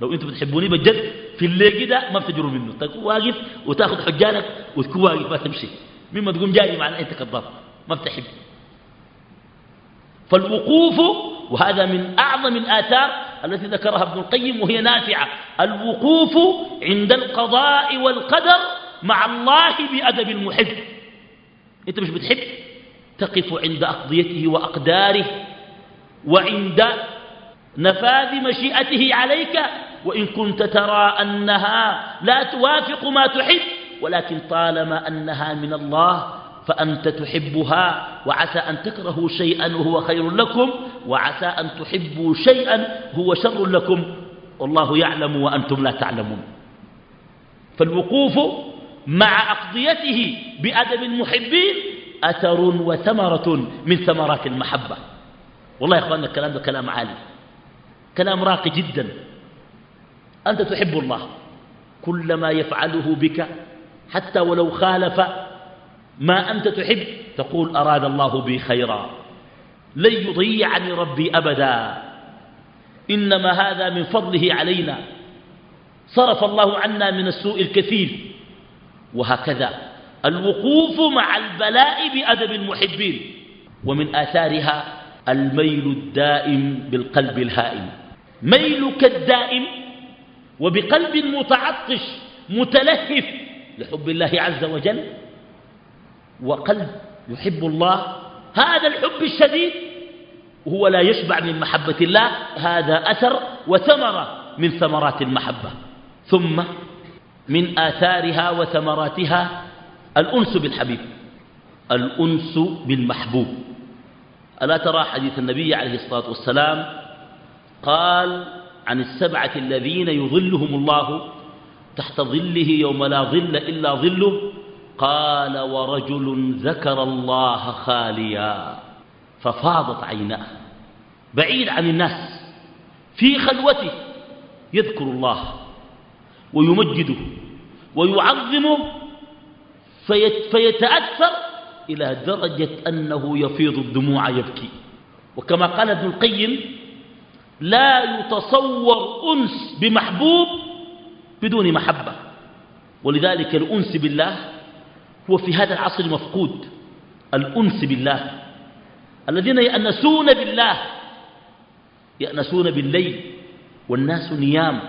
لو أنتم بتحبوني بجد في الليل كده ما بتجروا منه. تكون واقف وتاخذ حجانك وتكون واقف ما تمشي. مما تقوم جاي معناه أنت كذاب. ما بتحب. فالوقوف وهذا من أعظم الآثار التي ذكرها ابن القيم وهي نافعة. الوقوف عند القضاء والقدر مع الله بأدب المحب. أنت مش بتحب؟ تقف عند أقضيته وأقداره وعند نفاذ مشيئته عليك. وإن كنت ترى أنها لا توافق ما تحب ولكن طالما أنها من الله فأنت تحبها وعسى أن تكرهوا شيئا وهو خير لكم وعسى أن تحبوا شيئا هو شر لكم والله يعلم وأنتم لا تعلمون. فالوقوف مع أقضيته بأدب المحبين أثر وثمرة من ثمرات المحبة. والله يا أخواننا الكلام ده كلام عالي كلام راقي جدا. أنت تحب الله كل ما يفعله بك حتى ولو خالف ما أنت تحب؟ تقول أراد الله بي خيرا. لن يضيعني ربي أبدا. إنما هذا من فضله علينا. صرف الله عنا من السوء الكثير. وهكذا الوقوف مع البلاء بأدب المحبين. ومن آثارها الميل الدائم بالقلب الهائم. ميلك الدائم وبقلب متعطش متلهف لحب الله عز وجل. وقلب يحب الله هذا الحب الشديد وهو لا يشبع من محبة الله هذا أثر وثمرة من ثمرات المحبة. ثم من آثارها وثمراتها الأنس بالحبيب الأنس بالمحبوب. ألا ترى حديث النبي عليه الصلاة والسلام قال عن السبعة الذين يظلهم الله تحت ظله يوم لا ظل إلا ظله قال ورجل ذكر الله خاليا ففاضت عيناه بعيد عن الناس في خلوته يذكر الله ويمجده ويعظمه فيتأثر إلى درجة أنه يفيض الدموع يبكي. وكما قال ابن القيم لا يتصور أنس بمحبوب بدون محبة. ولذلك الأنس بالله هو في هذا العصر مفقود الأنس بالله الذين يأنسون بالله يأنسون بالليل والناس نيام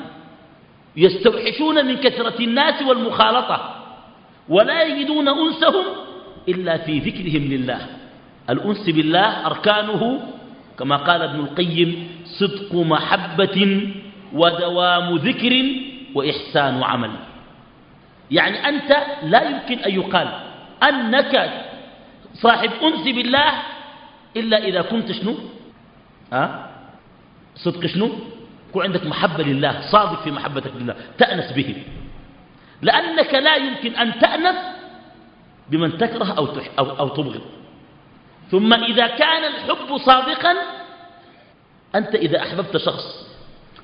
يستوحشون من كثرة الناس والمخالطة ولا يجدون أنسهم إلا في ذكرهم لله. الأنس بالله أركانه كما قال ابن القيم صدق محبة ودوام ذكر وإحسان عمل. يعني أنت لا يمكن أن يقال أنك صاحب أنس بالله إلا إذا كنت شنو؟ أه؟ صدق شنو؟ يكون عندك محبة لله صادق في محبتك لله تأنس به. لأنك لا يمكن أن تأنس بمن تكره أو, أو, أو تبغض. ثم إذا كان الحب صادقا أنت إذا أحببت شخص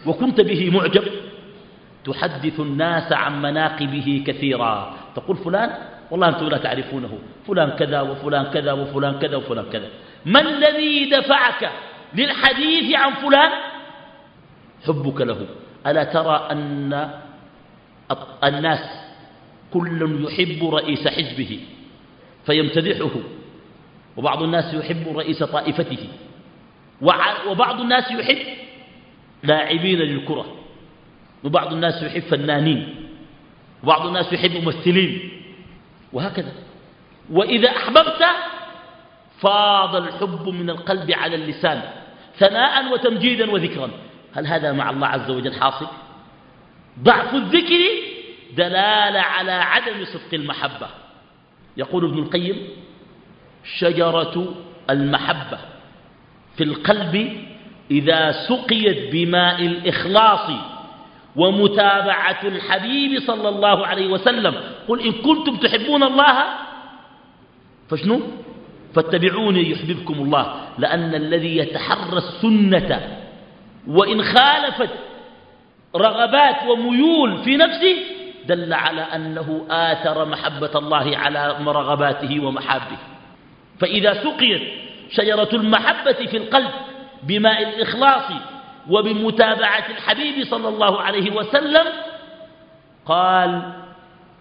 وكنت به معجب تحدث الناس عن مناقبه كثيرا. تقول فلان والله أنتم لا تعرفونه. فلان كذا وفلان كذا وفلان كذا وفلان كذا. ما الذي دفعك للحديث عن فلان؟ حبك له. ألا ترى أن الناس كل يحب رئيس حزبه؟ فيمتدحه. وبعض الناس يحب رئيس طائفته. وبعض الناس يحب لاعبين للكرة. وبعض الناس يحب فنانين وبعض الناس يحب ممثلين وهكذا. وإذا أحببت فاض الحب من القلب على اللسان ثناء وتمجيدا وذكرا. هل هذا مع الله عز وجل حاصل؟ ضعف الذكر دلالة على عدم صدق المحبة. يقول ابن القيم شجرة المحبة في القلب إذا سقيت بماء الإخلاص ومتابعة الحبيب صلى الله عليه وسلم. قل إن كنتم تحبون الله فشنو؟ فاتبعوني يحببكم الله. لأن الذي يتحرى السنة وإن خالفت رغبات وميول في نفسه دل على أنه آثر محبة الله على رغباته ومحابه. فإذا سقيت شجرة المحبة في القلب بماء الإخلاص وبمتابعة الحبيب صلى الله عليه وسلم قال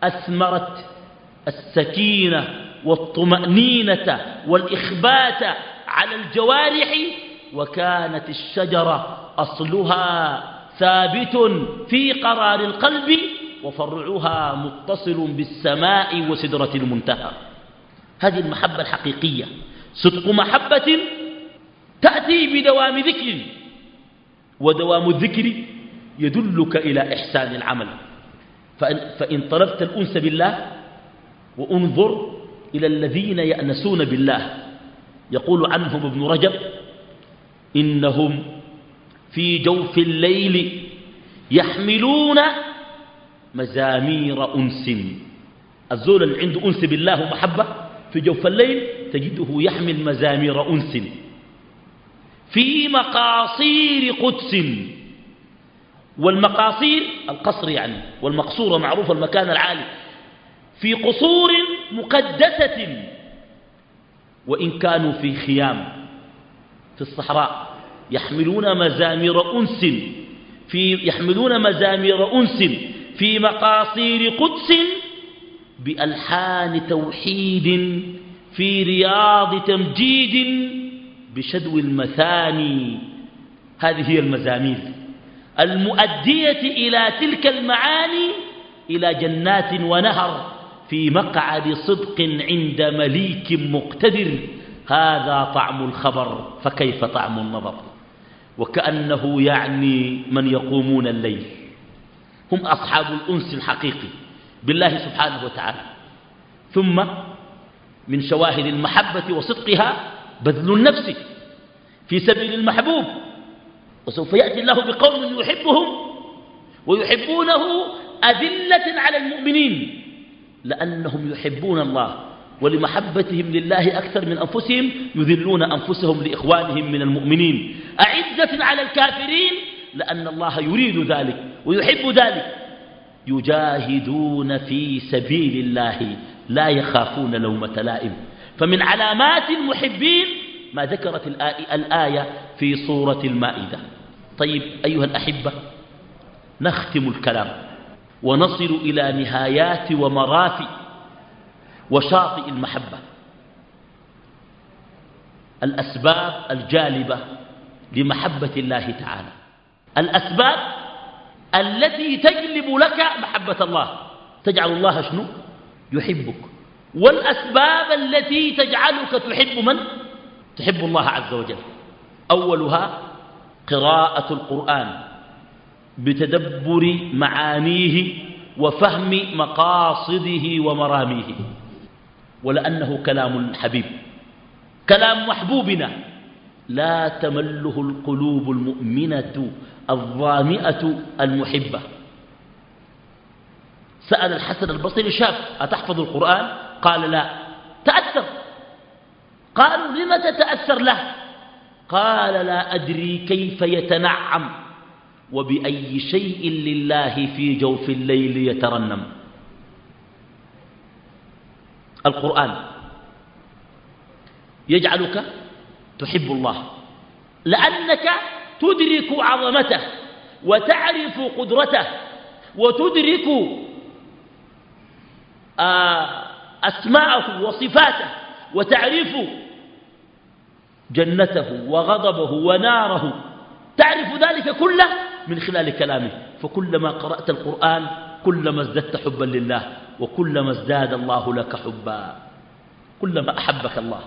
أثمرت السكينة والطمأنينة والإخبات على الجوارح وكانت الشجرة أصلها ثابت في قرار القلب وفرعها متصل بالسماء وسدرة المنتهى. هذه المحبة الحقيقية. صدق محبة تأتي بدوام ذكر. ودوام الذكر يدلك إلى إحسان العمل. فإن, طلبت الأنس بالله وانظر إلى الذين يأنسون بالله. يقول عنهم ابن رجب إنهم في جوف الليل يحملون مزامير أنس. الزول اللي عنده أنس بالله ومحبة في جوف الليل تجده يحمل مزامير أنس. في مقاصير قدس. والمقاصير القصر يعني والمقصورة معروف المكان العالي. في قصور مقدسة وإن كانوا في خيام في الصحراء يحملون مزامير أنس. في يحملون مزامير أنس في مقاصير قدس بألحان توحيد في رياض تمجيد بشدو المثاني. هذه هي المزامير المؤدية إلى تلك المعاني إلى جنات ونهر في مقعد صدق عند مليك مقتدر. هذا طعم الخبر فكيف طعم النظر؟ وكأنه يعني من يقومون الليل. هم أصحاب الأنس الحقيقي بالله سبحانه وتعالى. ثم من شواهد المحبة وصدقها بذل النفس في سبيل المحبوب. وسوف يأتي الله بقوم يحبهم ويحبونه أذلة على المؤمنين لأنهم يحبون الله ولمحبتهم لله أكثر من أنفسهم يذلون أنفسهم لإخوانهم من المؤمنين. أعزة على الكافرين لأن الله يريد ذلك ويحب ذلك. يجاهدون في سبيل الله لا يخافون لومة لائم. فمن علامات المحبين ما ذكرت الآية في سورة المائدة. طيب أيها الأحبة نختم الكلام. ونصل إلى نهايات ومرافئ وشاطئ المحبة. الأسباب الجالبة لمحبة الله تعالى. الأسباب التي تجلب لك محبة الله. تجعل الله شنو؟ يحبك. والأسباب التي تجعلك تحب من؟ تحب الله عز وجل. أولها قراءة القرآن بتدبر معانيه وفهم مقاصده ومراميه. ولأنه كلام الحبيب كلام محبوبنا. لا تمله القلوب المؤمنة الظامئة المحبة. سأل الحسن البصري شاب أتحفظ القرآن؟ قال لا. تأثر. قالوا لم تتأثر له؟ قال لا أدري كيف يتنعم وبأي شيء لله في جوف الليل يترنم. القرآن. يجعلك تحب الله. لأنك تدرك عظمته وتعرف قدرته وتدرك آه، أسماءه وصفاته وتعرف جنته وغضبه وناره. تعرف ذلك كله من خلال كلامه. فكلما قرأت القرآن كلما ازددت حبا لله وكلما ازداد الله لك حبا. كلما أحبك الله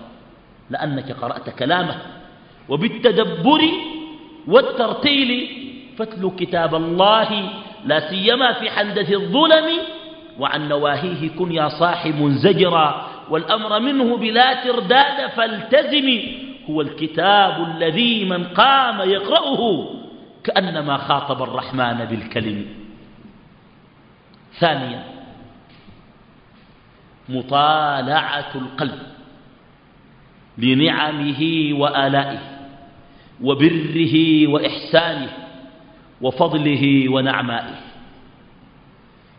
لأنك قرأت كلامه. وبالتدبر والترتيل فاتلو كتاب الله لا سيما في حندث الظلم وعن نواهيه كن يا صاح منزجرا والأمر منه بلا ترداد فالتزم هو الكتاب الذي من قام يقرأه كأنما خاطب الرحمن بالكلم. ثانيا مطالعة القلب لنعمه وآلائه وبره وإحسانه وفضله ونعمائه.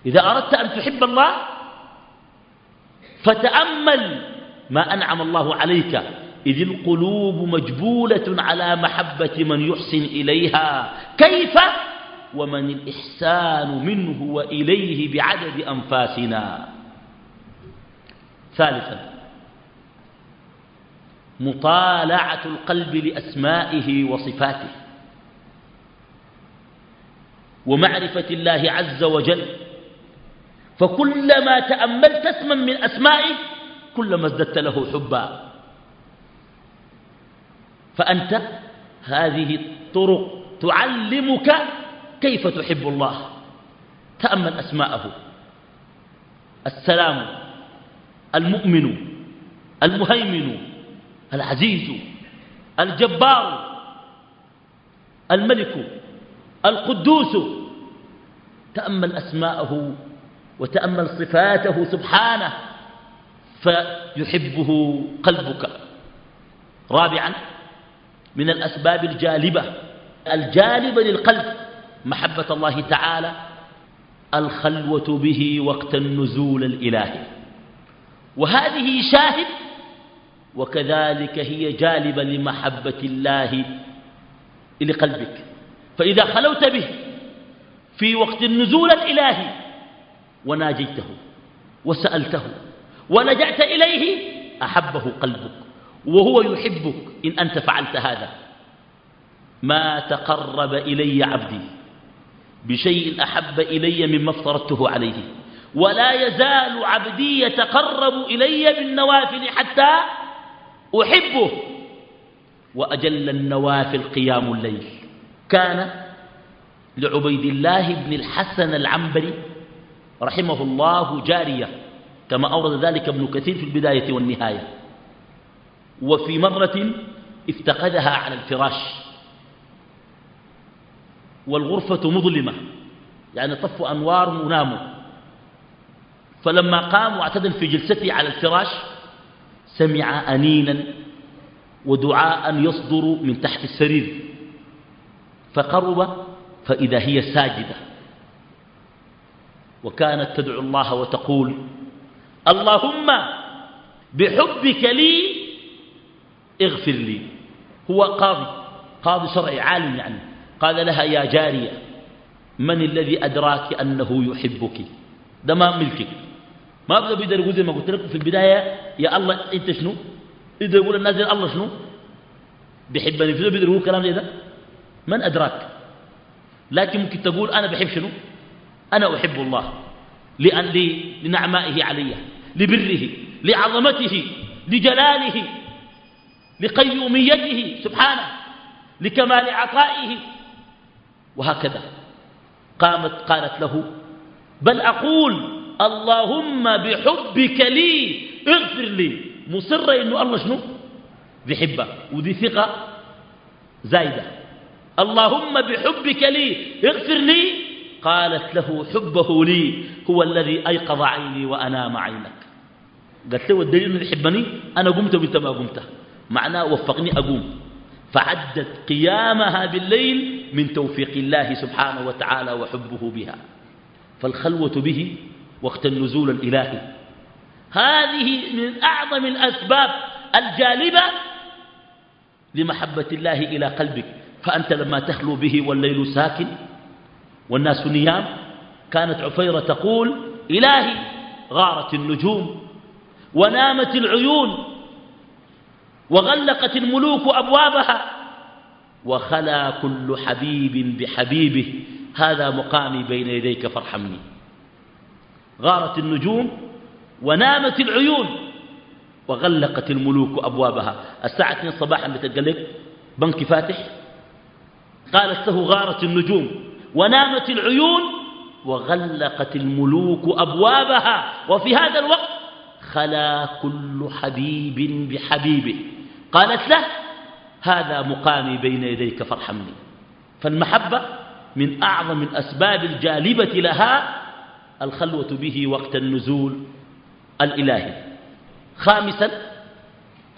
إذا أردت أن تحب الله فتأمل ما أنعم الله عليك. إذ القلوب مجبولة على محبة من يحسن إليها. كيف؟ ومن الإحسان منه وإليه بعدد أنفاسنا. ثالثا مطالعة القلب لأسمائه وصفاته. ومعرفة الله عز وجل. فكلما تأملت اسما من أسمائه كلما ازددت له حبا. فأنت هذه الطرق تعلمك كيف تحب الله. تأمل أسماءه. السلام المؤمن المهيمن العزيز الجبار الملك القدوس. تأمل أسماءه وتأمل صفاته سبحانه فيحبه قلبك. رابعا من الأسباب الجالبة. الجالبة للقلب محبة الله تعالى الخلوة به وقت النزول الإلهي. وهذه شاهد وكذلك هي جالبة لمحبة الله لقلبك. فإذا خلوت به في وقت النزول الإلهي وناجيته وسألته ولجأت إليه أحبه قلبك وهو يحبك إن أنت فعلت هذا. ما تقرب إلي عبدي بشيء أحب إلي مما افترضته عليه. ولا يزال عبدي يتقرب إلي بالنوافل حتى أحبه. وأجل النوافل قيام الليل. كان لعبيد الله بن الحسن العنبري رحمه الله جارية كما أورد ذلك ابن كثير في البداية والنهاية. وفي مرة افتقدها على الفراش. والغرفة مظلمة يعني طفوا أنوار وناموا. فلما قام واعتدل في جلسته على الفراش سمع أنينا ودعاء يصدر من تحت السرير. فقرب فإذا هي ساجدة. وكانت تدعو الله وتقول اللهم بحبك لي اغفر لي. هو قاضي قاضي شرعي عالم يعني. قال لها يا جارية من الذي أدراك أنه يحبك؟ ده ما ملكك. ما بده بيقدر يقول زي ما قلت لكم في البداية يا الله أنت شنو؟ إذا يقول الناس الله شنو؟ بيحبني. في بيقدر يقول كلام زي ده؟ من أدراك؟ لكن ممكن تقول أنا بحب شنو؟ أنا أحب الله لأن لنعمائه علي لبره لعظمته لجلاله لقيوميته سبحانه لكمال عطائه. وهكذا قامت قالت له بل أقول اللهم بحبك لي اغفر لي. مصرة إنه الله شنو؟ بحبه ودي ثقة زايدة. اللهم بحبك لي اغفر لي قالت له حبه لي هو الذي أيقظ عيني وأنام عينك. قالت له الدليل انه يحبني؟ أنا قمت وانت ما قمت. معناه وفقني أقوم. فعدت قيامها بالليل من توفيق الله سبحانه وتعالى وحبه بها. فالخلوة به وقت النزول الإلهي. هذه من أعظم الأسباب الجالبة لمحبة الله إلى قلبك. فأنت لما تخلو به والليل ساكن والناس نيام. كانت عفيرة تقول إلهي غارت النجوم ونامت العيون وغلقت الملوك أبوابها وخلا كل حبيب بحبيبه. هذا مقامي بين يديك فارحمني. غارت النجوم ونامت العيون وغلقت الملوك أبوابها. الساعة 2 صباحا بتتقلق بنك فاتح. قالت له غارت النجوم. ونامت العيون وغلقت الملوك أبوابها. وفي هذا الوقت خلا كل حبيب بحبيبه. قالت له هذا مقامي بين يديك فارحمني. فالمحبة من أعظم الأسباب الجالبة لها الخلوة به وقت النزول الإلهي. خامسا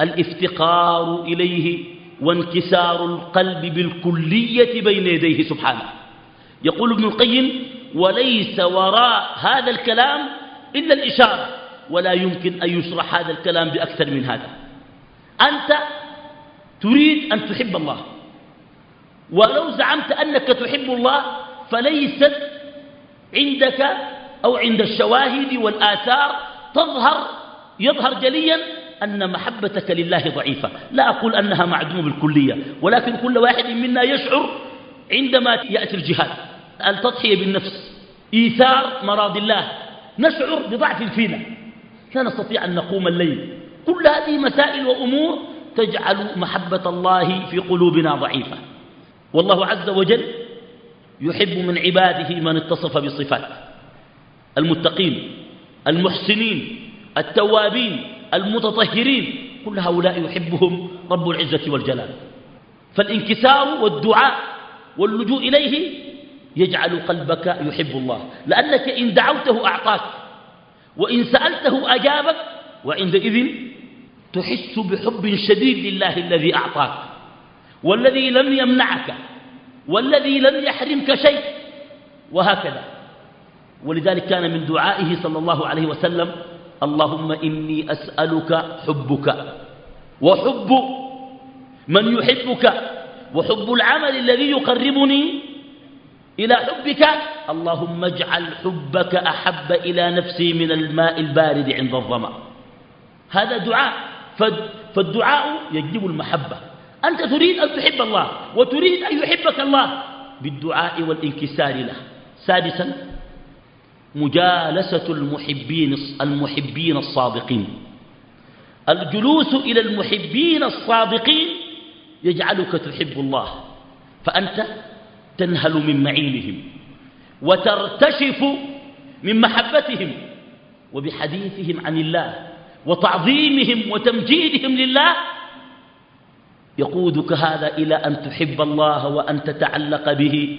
الافتقار إليه وانكسار القلب بالكلية بين يديه سبحانه. يقول ابن القيم وليس وراء هذا الكلام إلا الإشارة ولا يمكن أن يشرح هذا الكلام بأكثر من هذا. أنت تريد أن تحب الله ولو زعمت أنك تحب الله فليست عندك أو عند الشواهد والآثار تظهر يظهر جليا أن محبتك لله ضعيفة. لا أقول أنها معدومة بالكلية ولكن كل واحد منا يشعر عندما يأتي الجهاد. التضحية بالنفس إيثار مراض الله نشعر بضعف فينا لا نستطيع أن نقوم الليل. كل هذه مسائل وأمور تجعل محبة الله في قلوبنا ضعيفة. والله عز وجل يحب من عباده من اتصف بصفات المتقين المحسنين التوابين المتطهرين كل هؤلاء يحبهم رب العزة والجلال. فالانكسار والدعاء واللجوء إليه يجعل قلبك يحب الله. لأنك إن دعوته أعطاك وإن سألته أجابك وعندئذ تحس بحب شديد لله الذي أعطاك. والذي لم يمنعك والذي لم يحرمك شيء وهكذا. ولذلك كان من دعائه صلى الله عليه وسلم اللهم إني أسألك حبك وحب من يحبك وحب العمل الذي يقربني إلى حبك. اللهم اجعل حبك أحب إلى نفسي من الماء البارد عند الظمأ. هذا دعاء. فالدعاء يجلب المحبة. أنت تريد أن تحب الله وتريد أن يحبك الله. بالدعاء والانكسار له. سادسا مجالسة المحبين المحبين الصادقين. الجلوس إلى المحبين الصادقين يجعلك تحب الله. فأنت تنهل من معينهم وترتشف من محبتهم وبحديثهم عن الله وتعظيمهم وتمجيدهم لله. يقودك هذا إلى أن تحب الله وأن تتعلق به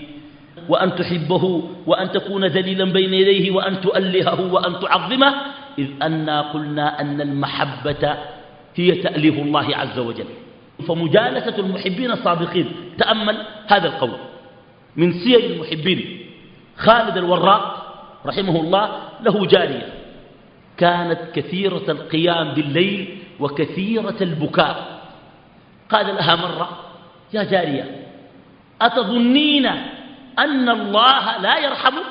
وأن تحبه وأن تكون ذليلا بين يديه وأن تؤلهه وأن تعظمه إذ أنا قلنا أن المحبة هي تأليه الله عز وجل. فمجالسة المحبين الصادقين تأمل هذا القول. من سير المحبين. خالد الوراق رحمه الله له جارية. كانت كثيرة القيام بالليل وكثيرة البكاء. قال لها مرة يا جارية أتظنين أن الله لا يرحمك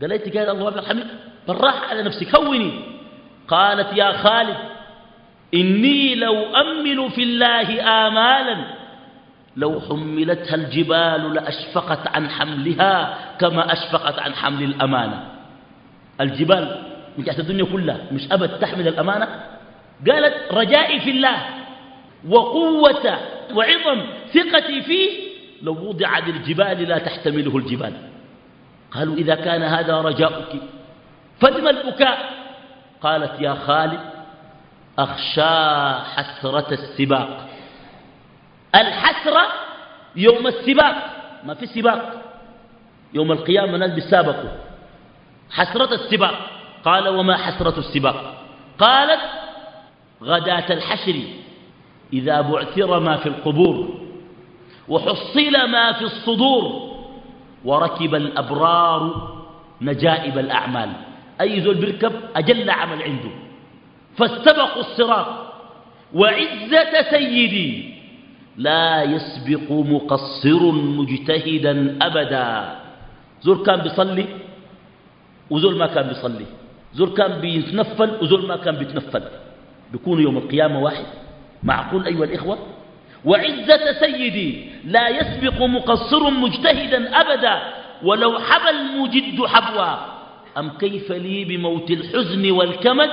قالت قال الله يرحمك بالراحة على نفسك هوني. قالت يا خالد إني لو أمل في الله آمالا لو حملتها الجبال لأشفقت عن حملها كما أشفقت عن حمل الأمانة. الجبال من الدنيا كلها مش أبد تحمل الأمانة؟ قالت رجائي في الله وقوة وعظم ثقتي فيه لو وضع للجبال لا تحتمله الجبال. قالوا إذا كان هذا رجاؤك فدم البكاء. قالت يا خالد أخشى حسرة السباق. الحسرة يوم السباق. ما في سباق. يوم القيامة الناس بيسابقوا. حسرة السباق. قال وما حسرة السباق. قالت غداة الحشر إذا بعثر ما في القبور وحصل ما في الصدور وركب الأبرار نجائب الأعمال. أي ذو بيركب أجل عمل عنده. فاستبقوا الصراط. وعزة سيدي. لا يسبق مقصر مجتهدا أبدا. زول كان بيصلي وزول ما كان بيصلي. زول كان بيتنفل وزول ما كان بيتنفل. بيكونوا يوم القيامة واحد. معقول أيها الإخوة؟ وعزة سيدي لا يسبق مقصر مجتهدا أبدا. ولو حبى المجد حبوا أم كيف لي بموت الحزن والكمد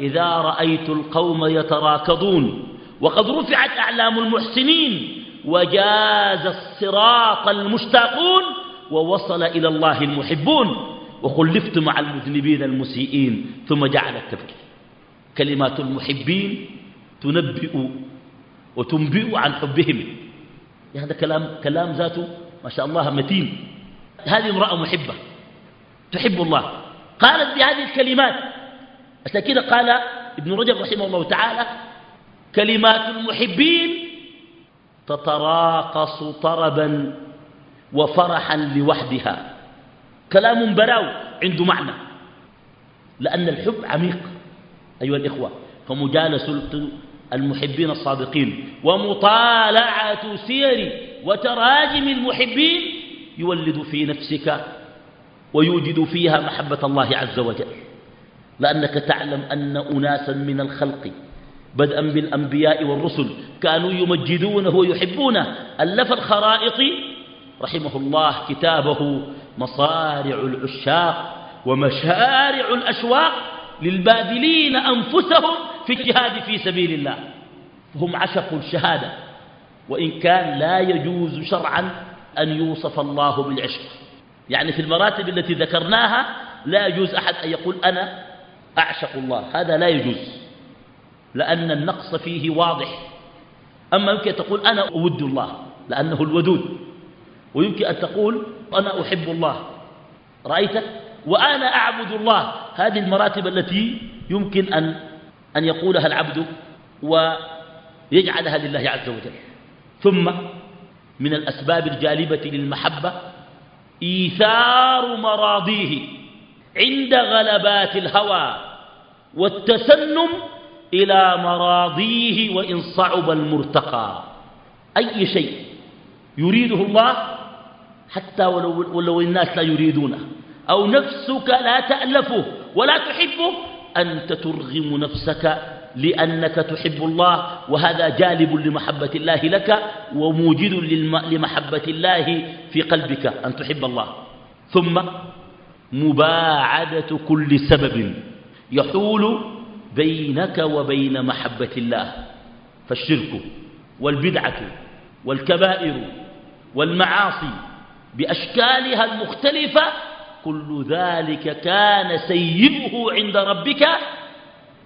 إذا رأيت القوم يتراكضون؟ وقد رفعت أعلام المحسنين وجاز الصراط المشتاقون ووصل إلى الله المحبون وخلفت مع المذنبين المسيئين ثم جعل التبكي كلمات المحبين تنبئ وتنبئ عن حبهم. هذا كلام كلام ذاته ما شاء الله متين. هذه امرأة محبة تحب الله. قالت بهذه الكلمات عشان كده قال ابن رجب رحمه الله تعالى كلمات المحبين تتراقص طربا وفرحا لوحدها. كلام براو عنده معنى لأن الحب عميق. أيها الإخوة فمجالسة المحبين الصادقين ومطالعة سير وتراجم المحبين يولد في نفسك ويوجد فيها محبة الله عز وجل. لأنك تعلم أن أناسا من الخلق بدءا بالأنبياء والرسل. كانوا يمجدونه ويحبونه ألف الخرائط رحمه الله كتابه مصارع العشاق ومشارع الأشواق للباذلين أنفسهم في الجهاد في سبيل الله. هم عشقوا الشهادة. وإن كان لا يجوز شرعا أن يوصف الله بالعشق. يعني في المراتب التي ذكرناها لا يجوز أحد أن يقول أنا أعشق الله. هذا لا يجوز. لأن النقص فيه واضح. أما يمكن تقول أنا أود الله لأنه الودود. ويمكن أن تقول أنا أحب الله. رأيت؟ وأنا أعبد الله. هذه المراتب التي يمكن أن, أن يقولها العبد ويجعلها لله عز وجل. ثم من الأسباب الجالبة للمحبة إيثار مراضيه عند غلبات الهوى والتسنم إلى مراضيه وإن صعب المرتقى. أي شيء يريده الله حتى ولو, ولو الناس لا يريدونه. أو نفسك لا تألفه ولا تحبه أنت ترغم نفسك لأنك تحب الله وهذا جالب لمحبة الله لك وموجد لمحبة الله في قلبك أن تحب الله. ثم مباعدة كل سبب يحول بينك وبين محبة الله فالشرك والبدعة والكبائر والمعاصي بأشكالها المختلفة كل ذلك كان سيئه عند ربك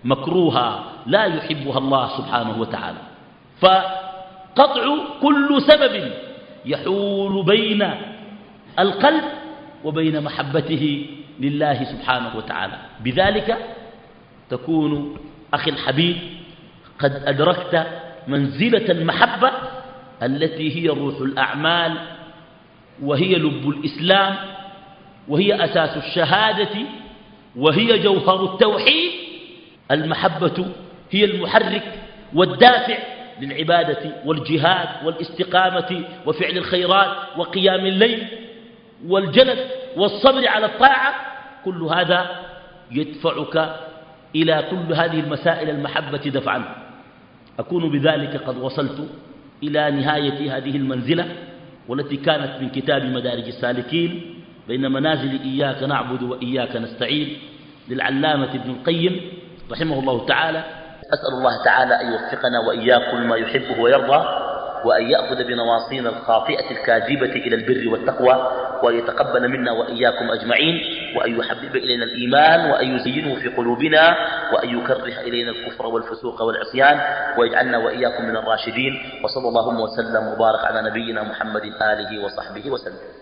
مكروها لا يحبها الله سبحانه وتعالى. فقطع كل سبب يحول بين القلب وبين محبته لله سبحانه وتعالى. بذلك تكون أخي الحبيب قد أدركت منزلة المحبة التي هي روح الأعمال وهي لب الإسلام وهي أساس الشهادة وهي جوهر التوحيد. المحبة هي المحرك والدافع للعبادة والجهاد والاستقامة وفعل الخيرات وقيام الليل والجلد والصبر على الطاعة. كل هذا يدفعك إلى كل هذه المسائل المحبة دفعا. أكون بذلك قد وصلت إلى نهاية هذه المنزلة والتي كانت من كتاب مدارج السالكين بين منازل إياك نعبد وإياك نستعين للعلامة ابن القيم رحمه الله تعالى. أسأل الله تعالى أن يوفقنا وإياكم ما يحبه ويرضى. وأن يأخذ بنواصينا الخاطئة الكاذبة إلى البر والتقوى وأن يتقبل منا وإياكم أجمعين وأن يحبب إلينا الإيمان وأن يزينه في قلوبنا وأن يكره إلينا الكفر والفسوق والعصيان ويجعلنا وإياكم من الراشدين وصلى اللهم وسلم وبارك على نبينا محمد آله وصحبه وسلم.